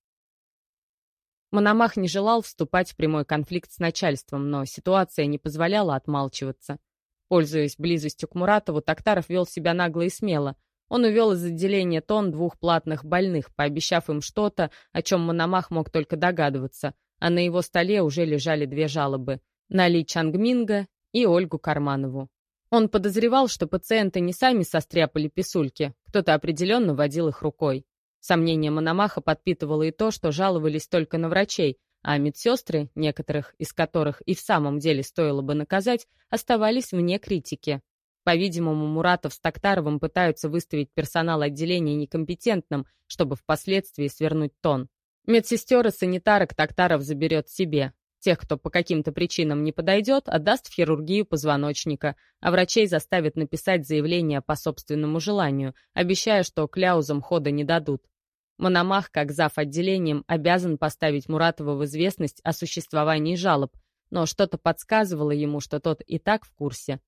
A: Мономах не желал вступать в прямой конфликт с начальством, но ситуация не позволяла отмалчиваться. Пользуясь близостью к Муратову, Токтаров вел себя нагло и смело. Он увел из отделения тон двух платных больных, пообещав им что-то, о чем Мономах мог только догадываться, а на его столе уже лежали две жалобы — на Ли Чангминга и Ольгу Карманову. Он подозревал, что пациенты не сами состряпали писульки, кто-то определенно водил их рукой. Сомнение Мономаха подпитывало и то, что жаловались только на врачей, а медсестры, некоторых из которых и в самом деле стоило бы наказать, оставались вне критики. По-видимому, Муратов с Токтаровым пытаются выставить персонал отделения некомпетентным, чтобы впоследствии свернуть тон. Медсестер и санитарок Токтаров заберет себе. Тех, кто по каким-то причинам не подойдет, отдаст в хирургию позвоночника, а врачей заставит написать заявление по собственному желанию, обещая, что кляузам хода не дадут. Мономах, как зав. отделением, обязан поставить Муратова в известность о существовании жалоб, но что-то подсказывало ему, что тот и так в курсе.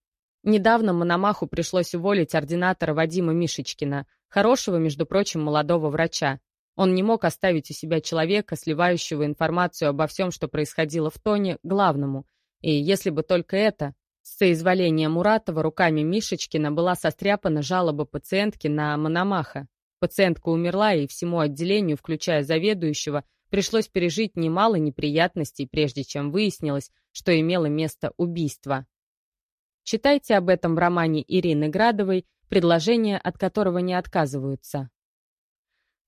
A: Недавно Мономаху пришлось уволить ординатора Вадима Мишечкина, хорошего, между прочим, молодого врача. Он не мог оставить у себя человека, сливающего информацию обо всем, что происходило в Тоне, главному. И если бы только это, с соизволения Муратова руками Мишечкина была состряпана жалоба пациентки на Мономаха. Пациентка умерла, и всему отделению, включая заведующего, пришлось пережить немало неприятностей, прежде чем выяснилось, что имело место убийство. Читайте об этом в романе Ирины Градовой «Предложение, от которого не отказываются».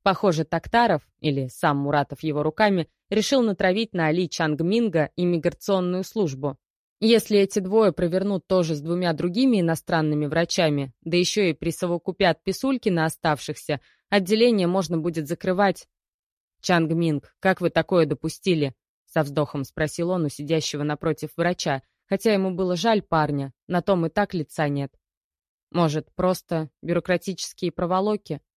A: Похоже, Токтаров, или сам Муратов его руками, решил натравить на Али Чангминга иммиграционную службу. Если эти двое провернут тоже с двумя другими иностранными врачами, да еще и присовокупят писульки на оставшихся, отделение можно будет закрывать. «Чанг Минг, как вы такое допустили?» — со вздохом спросил он у сидящего напротив врача, хотя ему было жаль парня, на том и так лица нет. «Может, просто бюрократические проволоки?» —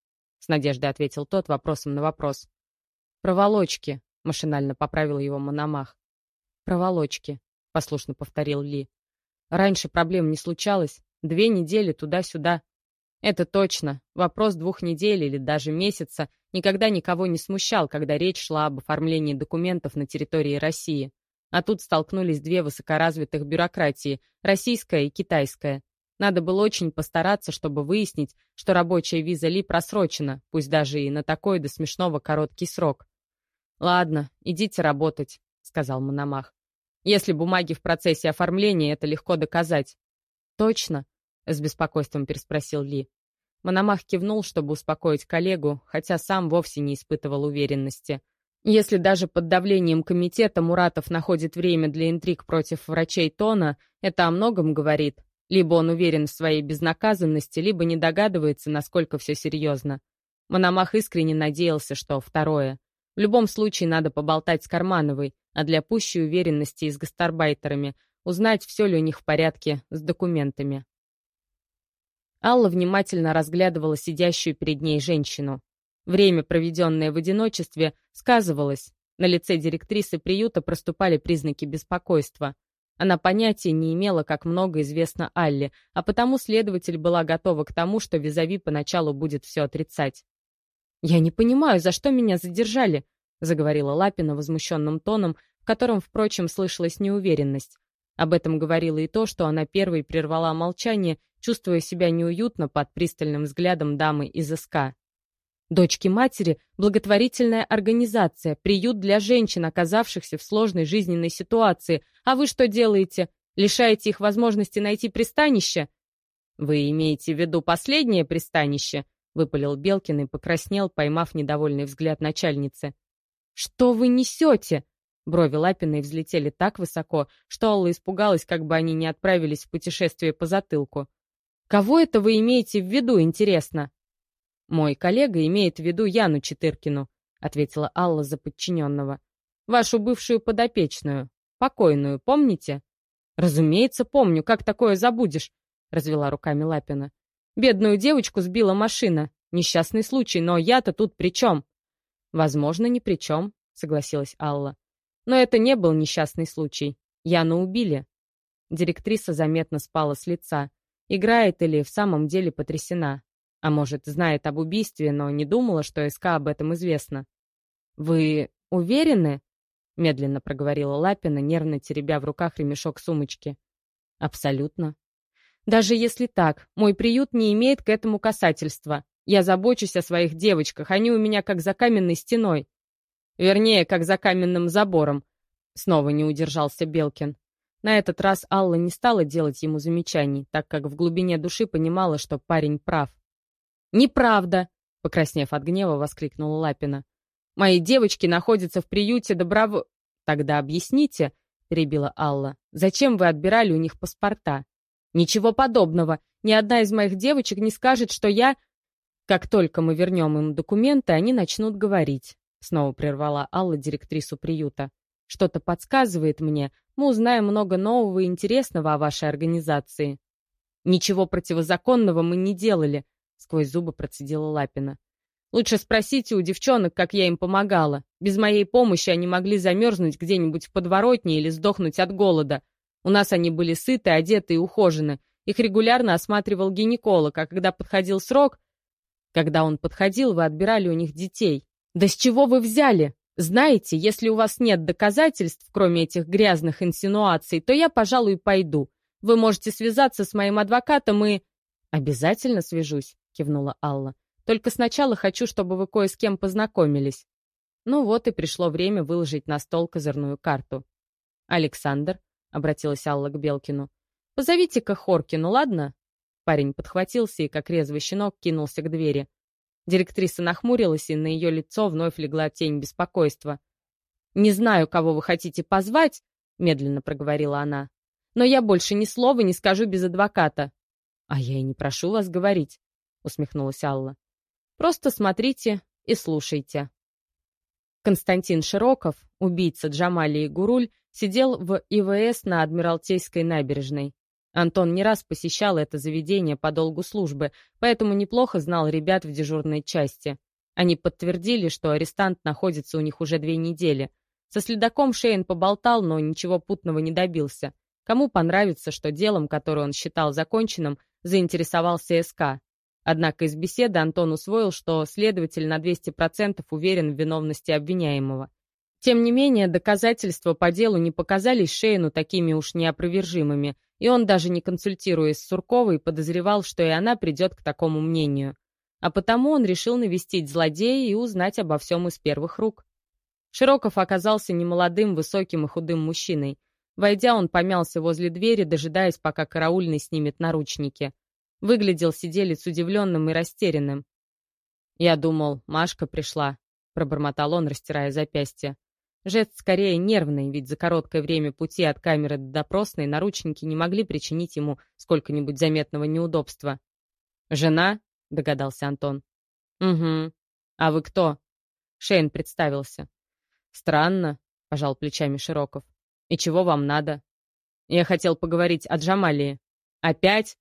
A: с надеждой ответил тот вопросом на вопрос. «Проволочки», — машинально поправил его Мономах. «Проволочки», — послушно повторил Ли. «Раньше проблем не случалось. Две недели туда-сюда. Это точно. Вопрос двух недель или даже месяца никогда никого не смущал, когда речь шла об оформлении документов на территории России. А тут столкнулись две высокоразвитых бюрократии – российская и китайская. Надо было очень постараться, чтобы выяснить, что рабочая виза Ли просрочена, пусть даже и на такой до смешного короткий срок. «Ладно, идите работать», — сказал Мономах. «Если бумаги в процессе оформления, это легко доказать». «Точно?» — с беспокойством переспросил Ли. Мономах кивнул, чтобы успокоить коллегу, хотя сам вовсе не испытывал уверенности — если даже под давлением комитета Муратов находит время для интриг против врачей Тона, это о многом говорит. Либо он уверен в своей безнаказанности, либо не догадывается, насколько все серьезно. Мономах искренне надеялся, что второе. В любом случае надо поболтать с Кармановой, а для пущей уверенности и с гастарбайтерами узнать, все ли у них в порядке с документами. Алла внимательно разглядывала сидящую перед ней женщину. Время, проведенное в одиночестве, сказывалось. На лице директрисы приюта проступали признаки беспокойства. Она понятия не имела, как много известно Алле, а потому следователь была готова к тому, что Визави поначалу будет все отрицать. «Я не понимаю, за что меня задержали?» — заговорила Лапина возмущенным тоном, в котором, впрочем, слышалась неуверенность. Об этом говорило и то, что она первой прервала молчание, чувствуя себя неуютно под пристальным взглядом дамы из СК. Дочки матери – благотворительная организация, приют для женщин, оказавшихся в сложной жизненной ситуации. А вы что делаете? Лишаете их возможности найти пристанище? Вы имеете в виду последнее пристанище? Выпалил Белкин и покраснел, поймав недовольный взгляд начальницы. «Что вы несете?» Брови Лапиной взлетели так высоко, что Алла испугалась, как бы они не отправились в путешествие по затылку. «Кого это вы имеете в виду, интересно?» «Мой коллега имеет в виду Яну Четыркину», — ответила Алла за подчиненного. «Вашу бывшую подопечную. Покойную, помните?» «Разумеется, помню. Как такое забудешь?» — развела руками Лапина. «Бедную девочку сбила машина. Несчастный случай, но я-то тут при чем?» «Возможно, ни при чем», — согласилась Алла. «Но это не был несчастный случай. Яну убили». Директриса заметно спала с лица. Играет или в самом деле потрясена. А может, знает об убийстве, но не думала, что СК об этом известно. «Вы уверены?» — медленно проговорила Лапина, нервно теребя в руках ремешок сумочки. «Абсолютно. Даже если так, мой приют не имеет к этому касательства. Я забочусь о своих девочках, они у меня как за каменной стеной. Вернее, как за каменным забором». Снова не удержался Белкин. На этот раз Алла не стала делать ему замечаний, так как в глубине души понимала, что парень прав. «Неправда!» — покраснев от гнева, воскликнула Лапина. «Мои девочки находятся в приюте Доброво...» «Тогда объясните», — перебила Алла, «зачем вы отбирали у них паспорта?» «Ничего подобного. Ни одна из моих девочек не скажет, что я...» «Как только мы вернем им документы, они начнут говорить», — снова прервала Алла директрису приюта. «Что-то подсказывает мне. Мы узнаем много нового и интересного о вашей организации». «Ничего противозаконного мы не делали», сквозь зубы процедила Лапина. Лучше спросите у девчонок, как я им помогала. Без моей помощи они могли замерзнуть где-нибудь в подворотне или сдохнуть от голода. У нас они были сыты, одеты и ухожены. Их регулярно осматривал гинеколог, а когда подходил срок... Когда он подходил, вы отбирали у них детей. Да с чего вы взяли? Знаете, если у вас нет доказательств, кроме этих грязных инсинуаций, то я, пожалуй, пойду. Вы можете связаться с моим адвокатом и... Обязательно свяжусь. — кивнула Алла. «Только сначала хочу, чтобы вы кое с кем познакомились». Ну вот и пришло время выложить на стол козырную карту. «Александр», — обратилась Алла к Белкину, — «позовите-ка Хоркину, ладно?» Парень подхватился и, как резвый щенок, кинулся к двери. Директриса нахмурилась, и на ее лицо вновь легла тень беспокойства. «Не знаю, кого вы хотите позвать», — медленно проговорила она. «Но я больше ни слова не скажу без адвоката». «А я и не прошу вас говорить», — усмехнулась Алла. «Просто смотрите и слушайте». Константин Широков, убийца Джамали и Гуруль, сидел в ИВС на Адмиралтейской набережной. Антон не раз посещал это заведение по долгу службы, поэтому неплохо знал ребят в дежурной части. Они подтвердили, что арестант находится у них уже две недели. Со следаком Шейн поболтал, но ничего путного не добился. Кому понравится, что делом, которое он считал законченным, заинтересовался СК. Однако из беседы Антон усвоил, что следователь на 200% уверен в виновности обвиняемого. Тем не менее, доказательства по делу не показались Шейну такими уж неопровержимыми, и он, даже не консультируясь с Сурковой, подозревал, что и она придет к такому мнению. А потому он решил навестить злодея и узнать обо всем из первых рук. Широков оказался немолодым, высоким и худым мужчиной. Войдя, он помялся возле двери, дожидаясь, пока караульный снимет наручники. Выглядел сиделец удивленным и растерянным. «Я думал, Машка пришла», — пробормотал он, растирая запястье. Жест скорее нервный, ведь за короткое время пути от камеры до допросной наручники не могли причинить ему сколько-нибудь заметного неудобства. «Жена?» — догадался Антон. «Угу. А вы кто?» Шейн представился. «Странно», — пожал плечами Широков. «И чего вам надо?» «Я хотел поговорить о Джамалии». «Опять?»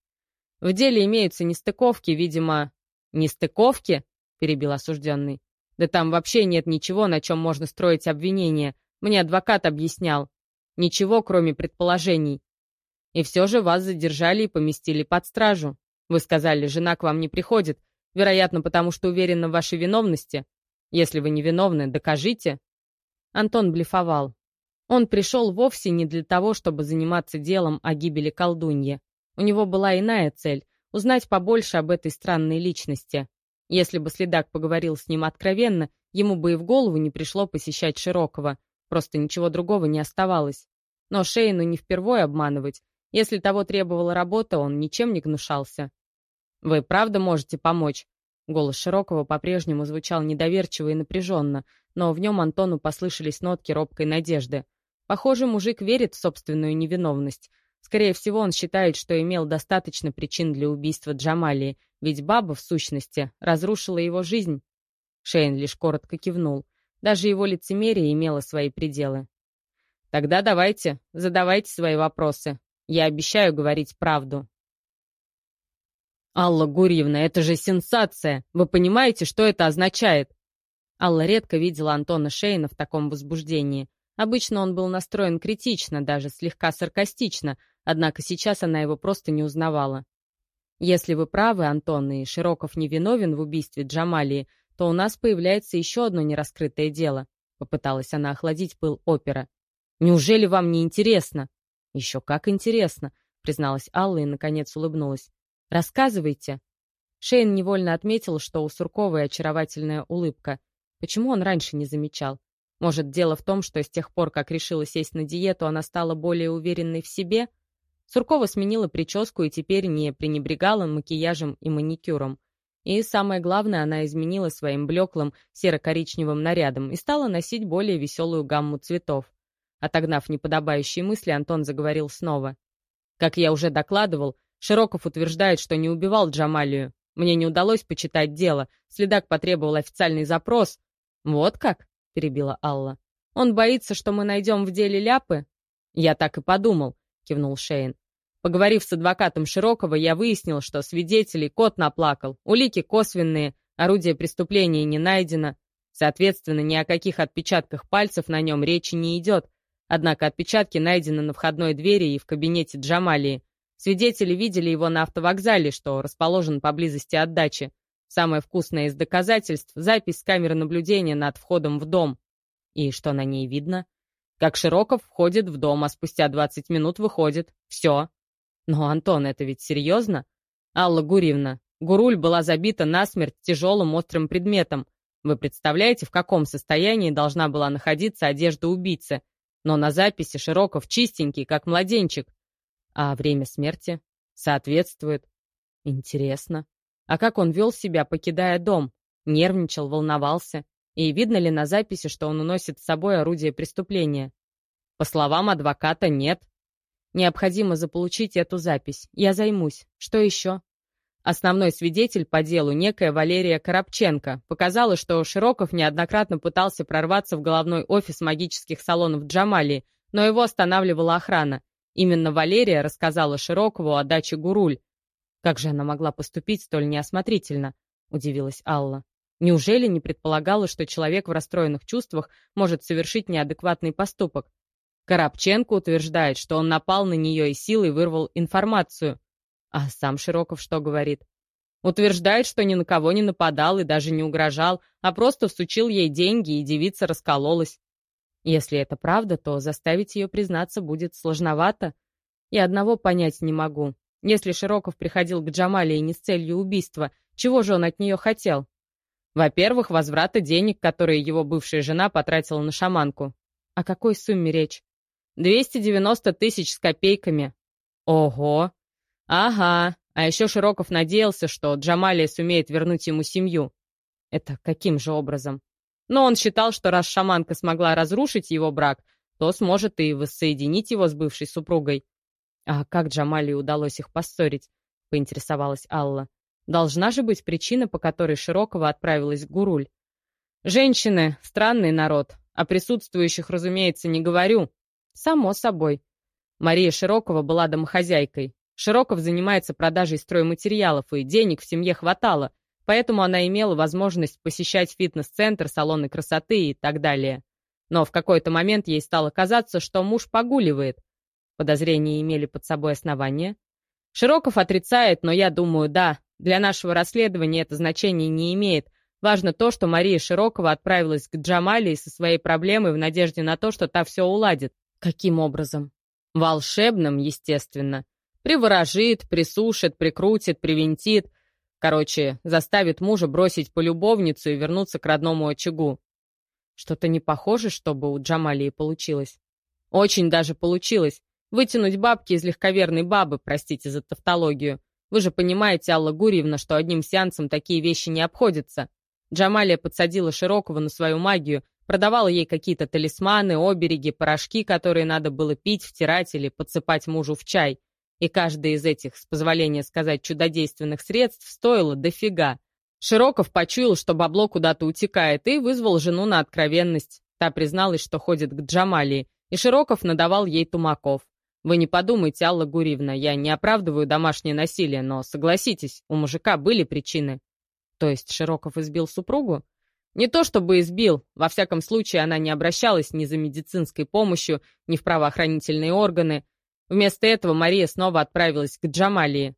A: «В деле имеются нестыковки, видимо...» «Нестыковки?» — перебил осужденный. Да там вообще нет ничего, на чем можно строить обвинение. Мне адвокат объяснял. Ничего, кроме предположений. И все же вас задержали и поместили под стражу. Вы сказали, жена к вам не приходит, вероятно, потому что уверена в вашей виновности. Если вы невиновны, докажите. Антон блефовал. Он пришел вовсе не для того, чтобы заниматься делом о гибели колдуньи. У него была иная цель — узнать побольше об этой странной личности. Если бы следак поговорил с ним откровенно, ему бы и в голову не пришло посещать Широкого, просто ничего другого не оставалось. Но Шейну не впервой обманывать. Если того требовала работа, он ничем не гнушался. «Вы правда можете помочь?» Голос Широкого по-прежнему звучал недоверчиво и напряженно, но в нем Антону послышались нотки робкой надежды. Похоже, мужик верит в собственную невиновность. Скорее всего, он считает, что имел достаточно причин для убийства Джамалии, ведь баба, в сущности, разрушила его жизнь. Шейн лишь коротко кивнул. Даже его лицемерие имело свои пределы. «Тогда давайте, задавайте свои вопросы. Я обещаю говорить правду». «Алла Гурьевна, это же сенсация! Вы понимаете, что это означает?» Алла редко видела Антона Шейна в таком возбуждении. Обычно он был настроен критично, даже слегка саркастично, однако сейчас она его просто не узнавала. Если вы правы, Антон, и Широков не виновен в убийстве Джамалии, то у нас появляется еще одно нераскрытое дело. Попыталась она охладить пыл опера. Неужели вам не интересно? Еще как интересно, призналась Алла и, наконец, улыбнулась. Рассказывайте. Шейн невольно отметил, что у Сурковой очаровательная улыбка. Почему он раньше не замечал? Может, дело в том, что с тех пор, как решила сесть на диету, она стала более уверенной в себе — Суркова сменила прическу и теперь не пренебрегала макияжем и маникюром. И самое главное, она изменила своим блеклым серо-коричневым нарядом и стала носить более веселую гамму цветов. Отогнав неподобающие мысли, Антон заговорил снова. Как я уже докладывал, Широков утверждает, что не убивал Джамалию. Мне не удалось почитать дело. Следак потребовал официальный запрос. «Вот как?» — перебила Алла. «Он боится, что мы найдем в деле ляпы?» «Я так и подумал», — кивнул Шейн. Поговорив с адвокатом Широкого, я выяснил, что свидетелей кот наплакал, улики косвенные, орудие преступления не найдено. Соответственно, ни о каких отпечатках пальцев на нем речи не идет. Однако отпечатки найдены на входной двери и в кабинете Джамалии. Свидетели видели его на автовокзале, что расположен поблизости от дачи. Самое вкусное из доказательств — запись с камеры наблюдения над входом в дом. И что на ней видно? Как Широков входит в дом, а спустя 20 минут выходит. Все. Но, Антон, это ведь серьезно? Алла Гурьевна, Гуруль была забита насмерть тяжелым острым предметом. Вы представляете, в каком состоянии должна была находиться одежда убийцы? Но на записи Широков чистенький, как младенчик. А время смерти? Соответствует. Интересно. А как он вел себя, покидая дом? Нервничал, волновался? И видно ли на записи, что он уносит с собой орудие преступления? По словам адвоката, нет. Необходимо заполучить эту запись. Я займусь. Что еще? Основной свидетель по делу, некая Валерия Коробченко, показала, что Широков неоднократно пытался прорваться в головной офис магических салонов Джамалии, но его останавливала охрана. Именно Валерия рассказала Широкову о даче Гуруль. «Как же она могла поступить столь неосмотрительно?» — удивилась Алла. «Неужели не предполагала, что человек в расстроенных чувствах может совершить неадекватный поступок? Коробченко утверждает, что он напал на нее и силой вырвал информацию. А сам Широков что говорит? Утверждает, что ни на кого не нападал и даже не угрожал, а просто всучил ей деньги, и девица раскололась. Если это правда, то заставить ее признаться будет сложновато. И одного понять не могу. Если Широков приходил к Джамалии не с целью убийства, чего же он от нее хотел? Во-первых, возврата денег, которые его бывшая жена потратила на шаманку. О какой сумме речь? 290 тысяч с копейками. Ого! Ага, а еще Широков надеялся, что Джамалия сумеет вернуть ему семью. Это каким же образом? Но он считал, что раз шаманка смогла разрушить его брак, то сможет и воссоединить его с бывшей супругой. А как Джамалии удалось их поссорить? Поинтересовалась Алла. Должна же быть причина, по которой Широкова отправилась в Гуруль. Женщины — странный народ. О присутствующих, разумеется, не говорю. Само собой. Мария Широкова была домохозяйкой. Широков занимается продажей стройматериалов, и денег в семье хватало, поэтому она имела возможность посещать фитнес-центр, салоны красоты и так далее. Но в какой-то момент ей стало казаться, что муж погуливает. Подозрения имели под собой основания. Широков отрицает, но я думаю, да, для нашего расследования это значение не имеет. Важно то, что Мария Широкова отправилась к Джамалии со своей проблемой в надежде на то, что та все уладит. Каким образом? Волшебным, естественно. Приворожит, присушит, прикрутит, привинтит. Короче, заставит мужа бросить полюбовницу и вернуться к родному очагу. Что-то не похоже, чтобы у Джамалии получилось. Очень даже получилось. Вытянуть бабки из легковерной бабы, простите за тавтологию. Вы же понимаете, Алла Гурьевна, что одним сеансом такие вещи не обходятся. Джамалия подсадила Широкого на свою магию, продавала ей какие-то талисманы, обереги, порошки, которые надо было пить, втирать или подсыпать мужу в чай. И каждый из этих, с позволения сказать, чудодейственных средств стоило дофига. Широков почуял, что бабло куда-то утекает, и вызвал жену на откровенность. Та призналась, что ходит к Джамалии, и Широков надавал ей тумаков. Вы не подумайте, Алла Гуривна, я не оправдываю домашнее насилие, но согласитесь, у мужика были причины. То есть Широков избил супругу? Не то чтобы избил, во всяком случае она не обращалась ни за медицинской помощью, ни в правоохранительные органы. Вместо этого Мария снова отправилась к Джамалии.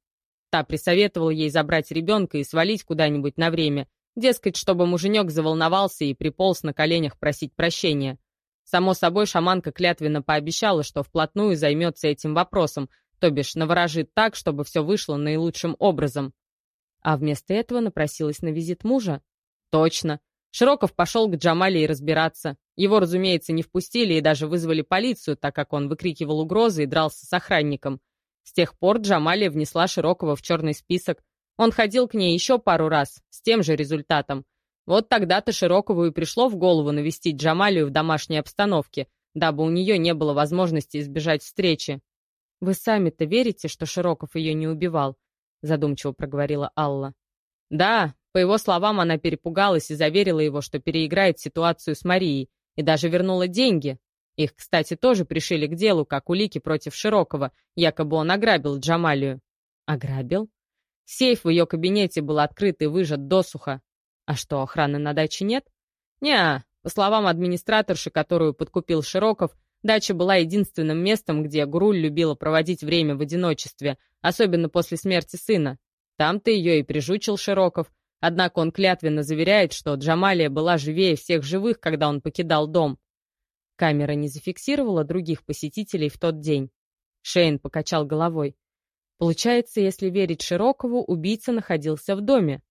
A: Та присоветовала ей забрать ребенка и свалить куда-нибудь на время, дескать, чтобы муженек заволновался и приполз на коленях просить прощения. Само собой, шаманка клятвенно пообещала, что вплотную займется этим вопросом, то бишь наворожит так, чтобы все вышло наилучшим образом. А вместо этого напросилась на визит мужа? Точно. Широков пошел к Джамалии разбираться. Его, разумеется, не впустили и даже вызвали полицию, так как он выкрикивал угрозы и дрался с охранником. С тех пор Джамалия внесла Широкого в черный список. Он ходил к ней еще пару раз, с тем же результатом. Вот тогда-то Широкову и пришло в голову навестить Джамалию в домашней обстановке, дабы у нее не было возможности избежать встречи. «Вы сами-то верите, что Широков ее не убивал?» задумчиво проговорила Алла. «Да, по его словам, она перепугалась и заверила его, что переиграет ситуацию с Марией, и даже вернула деньги. Их, кстати, тоже пришили к делу, как улики против Широкова, якобы он ограбил Джамалию». «Ограбил?» Сейф в ее кабинете был открыт и выжат досуха. А что, охраны на даче нет? Не, по словам администраторши, которую подкупил Широков, дача была единственным местом, где Гуруль любила проводить время в одиночестве, особенно после смерти сына. Там-то ее и прижучил Широков, однако он клятвенно заверяет, что Джамалия была живее всех живых, когда он покидал дом. Камера не зафиксировала других посетителей в тот день. Шейн покачал головой. Получается, если верить Широкову, убийца находился в доме.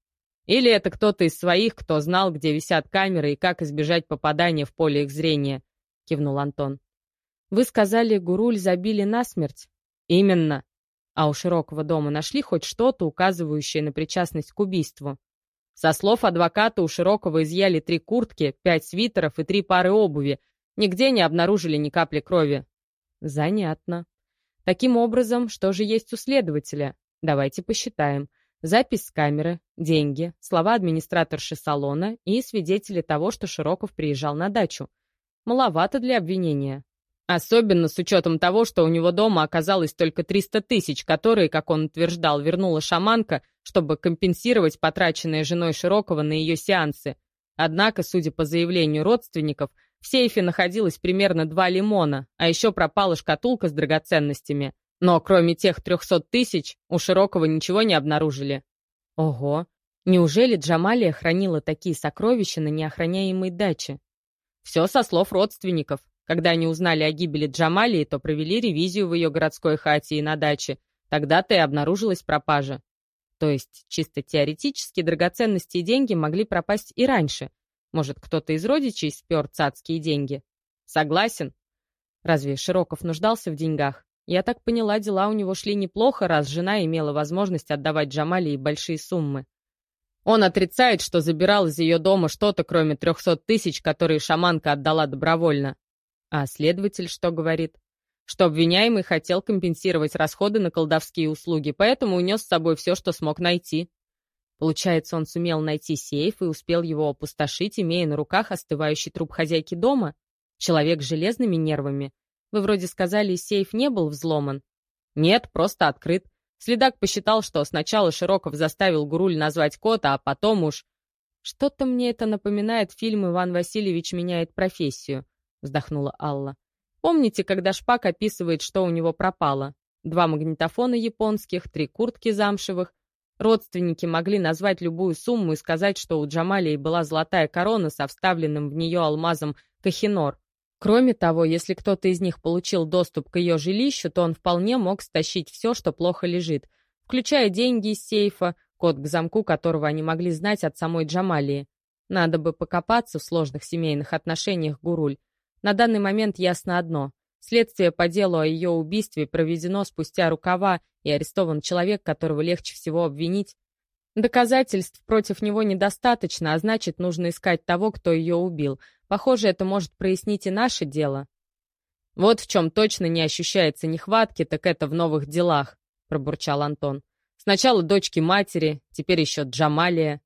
A: Или это кто-то из своих, кто знал, где висят камеры и как избежать попадания в поле их зрения», — кивнул Антон. «Вы сказали, Гуруль забили насмерть?» «Именно. А у широкого дома нашли хоть что-то, указывающее на причастность к убийству?» Со слов адвоката, у Широкого изъяли три куртки, пять свитеров и три пары обуви. Нигде не обнаружили ни капли крови. Занятно. Таким образом, что же есть у следователя? Давайте посчитаем. Запись с камеры, деньги, слова администраторши салона и свидетели того, что Широков приезжал на дачу. Маловато для обвинения. Особенно с учетом того, что у него дома оказалось только 300 тысяч, которые, как он утверждал, вернула шаманка, чтобы компенсировать потраченные женой Широкова на ее сеансы. Однако, судя по заявлению родственников, в сейфе находилось примерно два лимона, а еще пропала шкатулка с драгоценностями. Но кроме тех трехсот тысяч, у Широкого ничего не обнаружили. Ого! Неужели Джамалия хранила такие сокровища на неохраняемой даче? Все со слов родственников. Когда они узнали о гибели Джамалии, то провели ревизию в ее городской хате и на даче. Тогда-то и обнаружилась пропажа. То есть, чисто теоретически, драгоценности и деньги могли пропасть и раньше. Может, кто-то из родичей спер цацкие деньги? Согласен. Разве Широков нуждался в деньгах? Я так поняла, дела у него шли неплохо, раз жена имела возможность отдавать Джамалии большие суммы. Он отрицает, что забирал из ее дома что-то, кроме трехсот тысяч, которые шаманка отдала добровольно. А следователь что говорит? Что обвиняемый хотел компенсировать расходы на колдовские услуги, поэтому унес с собой все, что смог найти. Получается, он сумел найти сейф и успел его опустошить, имея на руках остывающий труп хозяйки дома? Человек с железными нервами. Вы вроде сказали, сейф не был взломан. Нет, просто открыт. Следак посчитал, что сначала Широков заставил Гуруль назвать кота, а потом уж... «Что-то мне это напоминает фильм «Иван Васильевич меняет профессию», — вздохнула Алла. «Помните, когда Шпак описывает, что у него пропало? Два магнитофона японских, три куртки замшевых. Родственники могли назвать любую сумму и сказать, что у Джамалии была золотая корона со вставленным в нее алмазом Кахинор. Кроме того, если кто-то из них получил доступ к ее жилищу, то он вполне мог стащить все, что плохо лежит, включая деньги из сейфа, код к замку которого они могли знать от самой Джамалии. Надо бы покопаться в сложных семейных отношениях Гуруль. На данный момент ясно одно. Следствие по делу о ее убийстве проведено спустя рукава, и арестован человек, которого легче всего обвинить. Доказательств против него недостаточно, а значит, нужно искать того, кто ее убил, Похоже, это может прояснить и наше дело. Вот в чем точно не ощущается нехватки, так это в новых делах, пробурчал Антон. Сначала дочки матери, теперь еще Джамалия.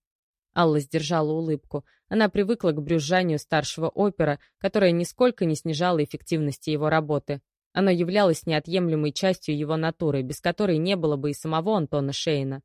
A: Алла сдержала улыбку. Она привыкла к брюзжанию старшего опера, которое нисколько не снижало эффективности его работы. Оно являлось неотъемлемой частью его натуры, без которой не было бы и самого Антона Шейна.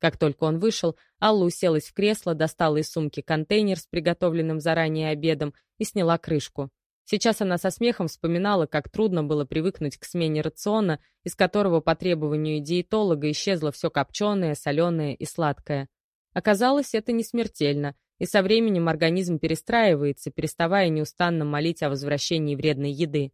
A: Как только он вышел, Алла уселась в кресло, достала из сумки контейнер с приготовленным заранее обедом и сняла крышку. Сейчас она со смехом вспоминала, как трудно было привыкнуть к смене рациона, из которого по требованию диетолога исчезло все копченое, соленое и сладкое. Оказалось, это не смертельно, и со временем организм перестраивается, переставая неустанно молить о возвращении вредной еды.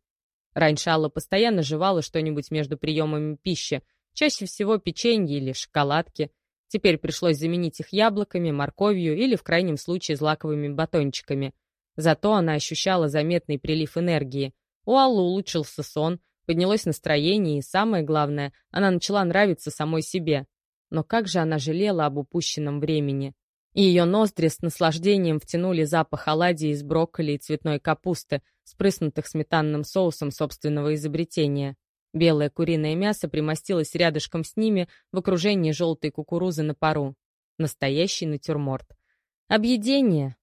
A: Раньше Алла постоянно жевала что-нибудь между приемами пищи, чаще всего печенье или шоколадки – Теперь пришлось заменить их яблоками, морковью или, в крайнем случае, злаковыми батончиками. Зато она ощущала заметный прилив энергии. У Аллы улучшился сон, поднялось настроение, и самое главное, она начала нравиться самой себе. Но как же она жалела об упущенном времени. И ее ноздри с наслаждением втянули запах оладий из брокколи и цветной капусты, спрыснутых сметанным соусом собственного изобретения. Белое куриное мясо примостилось рядышком с ними в окружении желтой кукурузы на пару. Настоящий натюрморт. Объедение.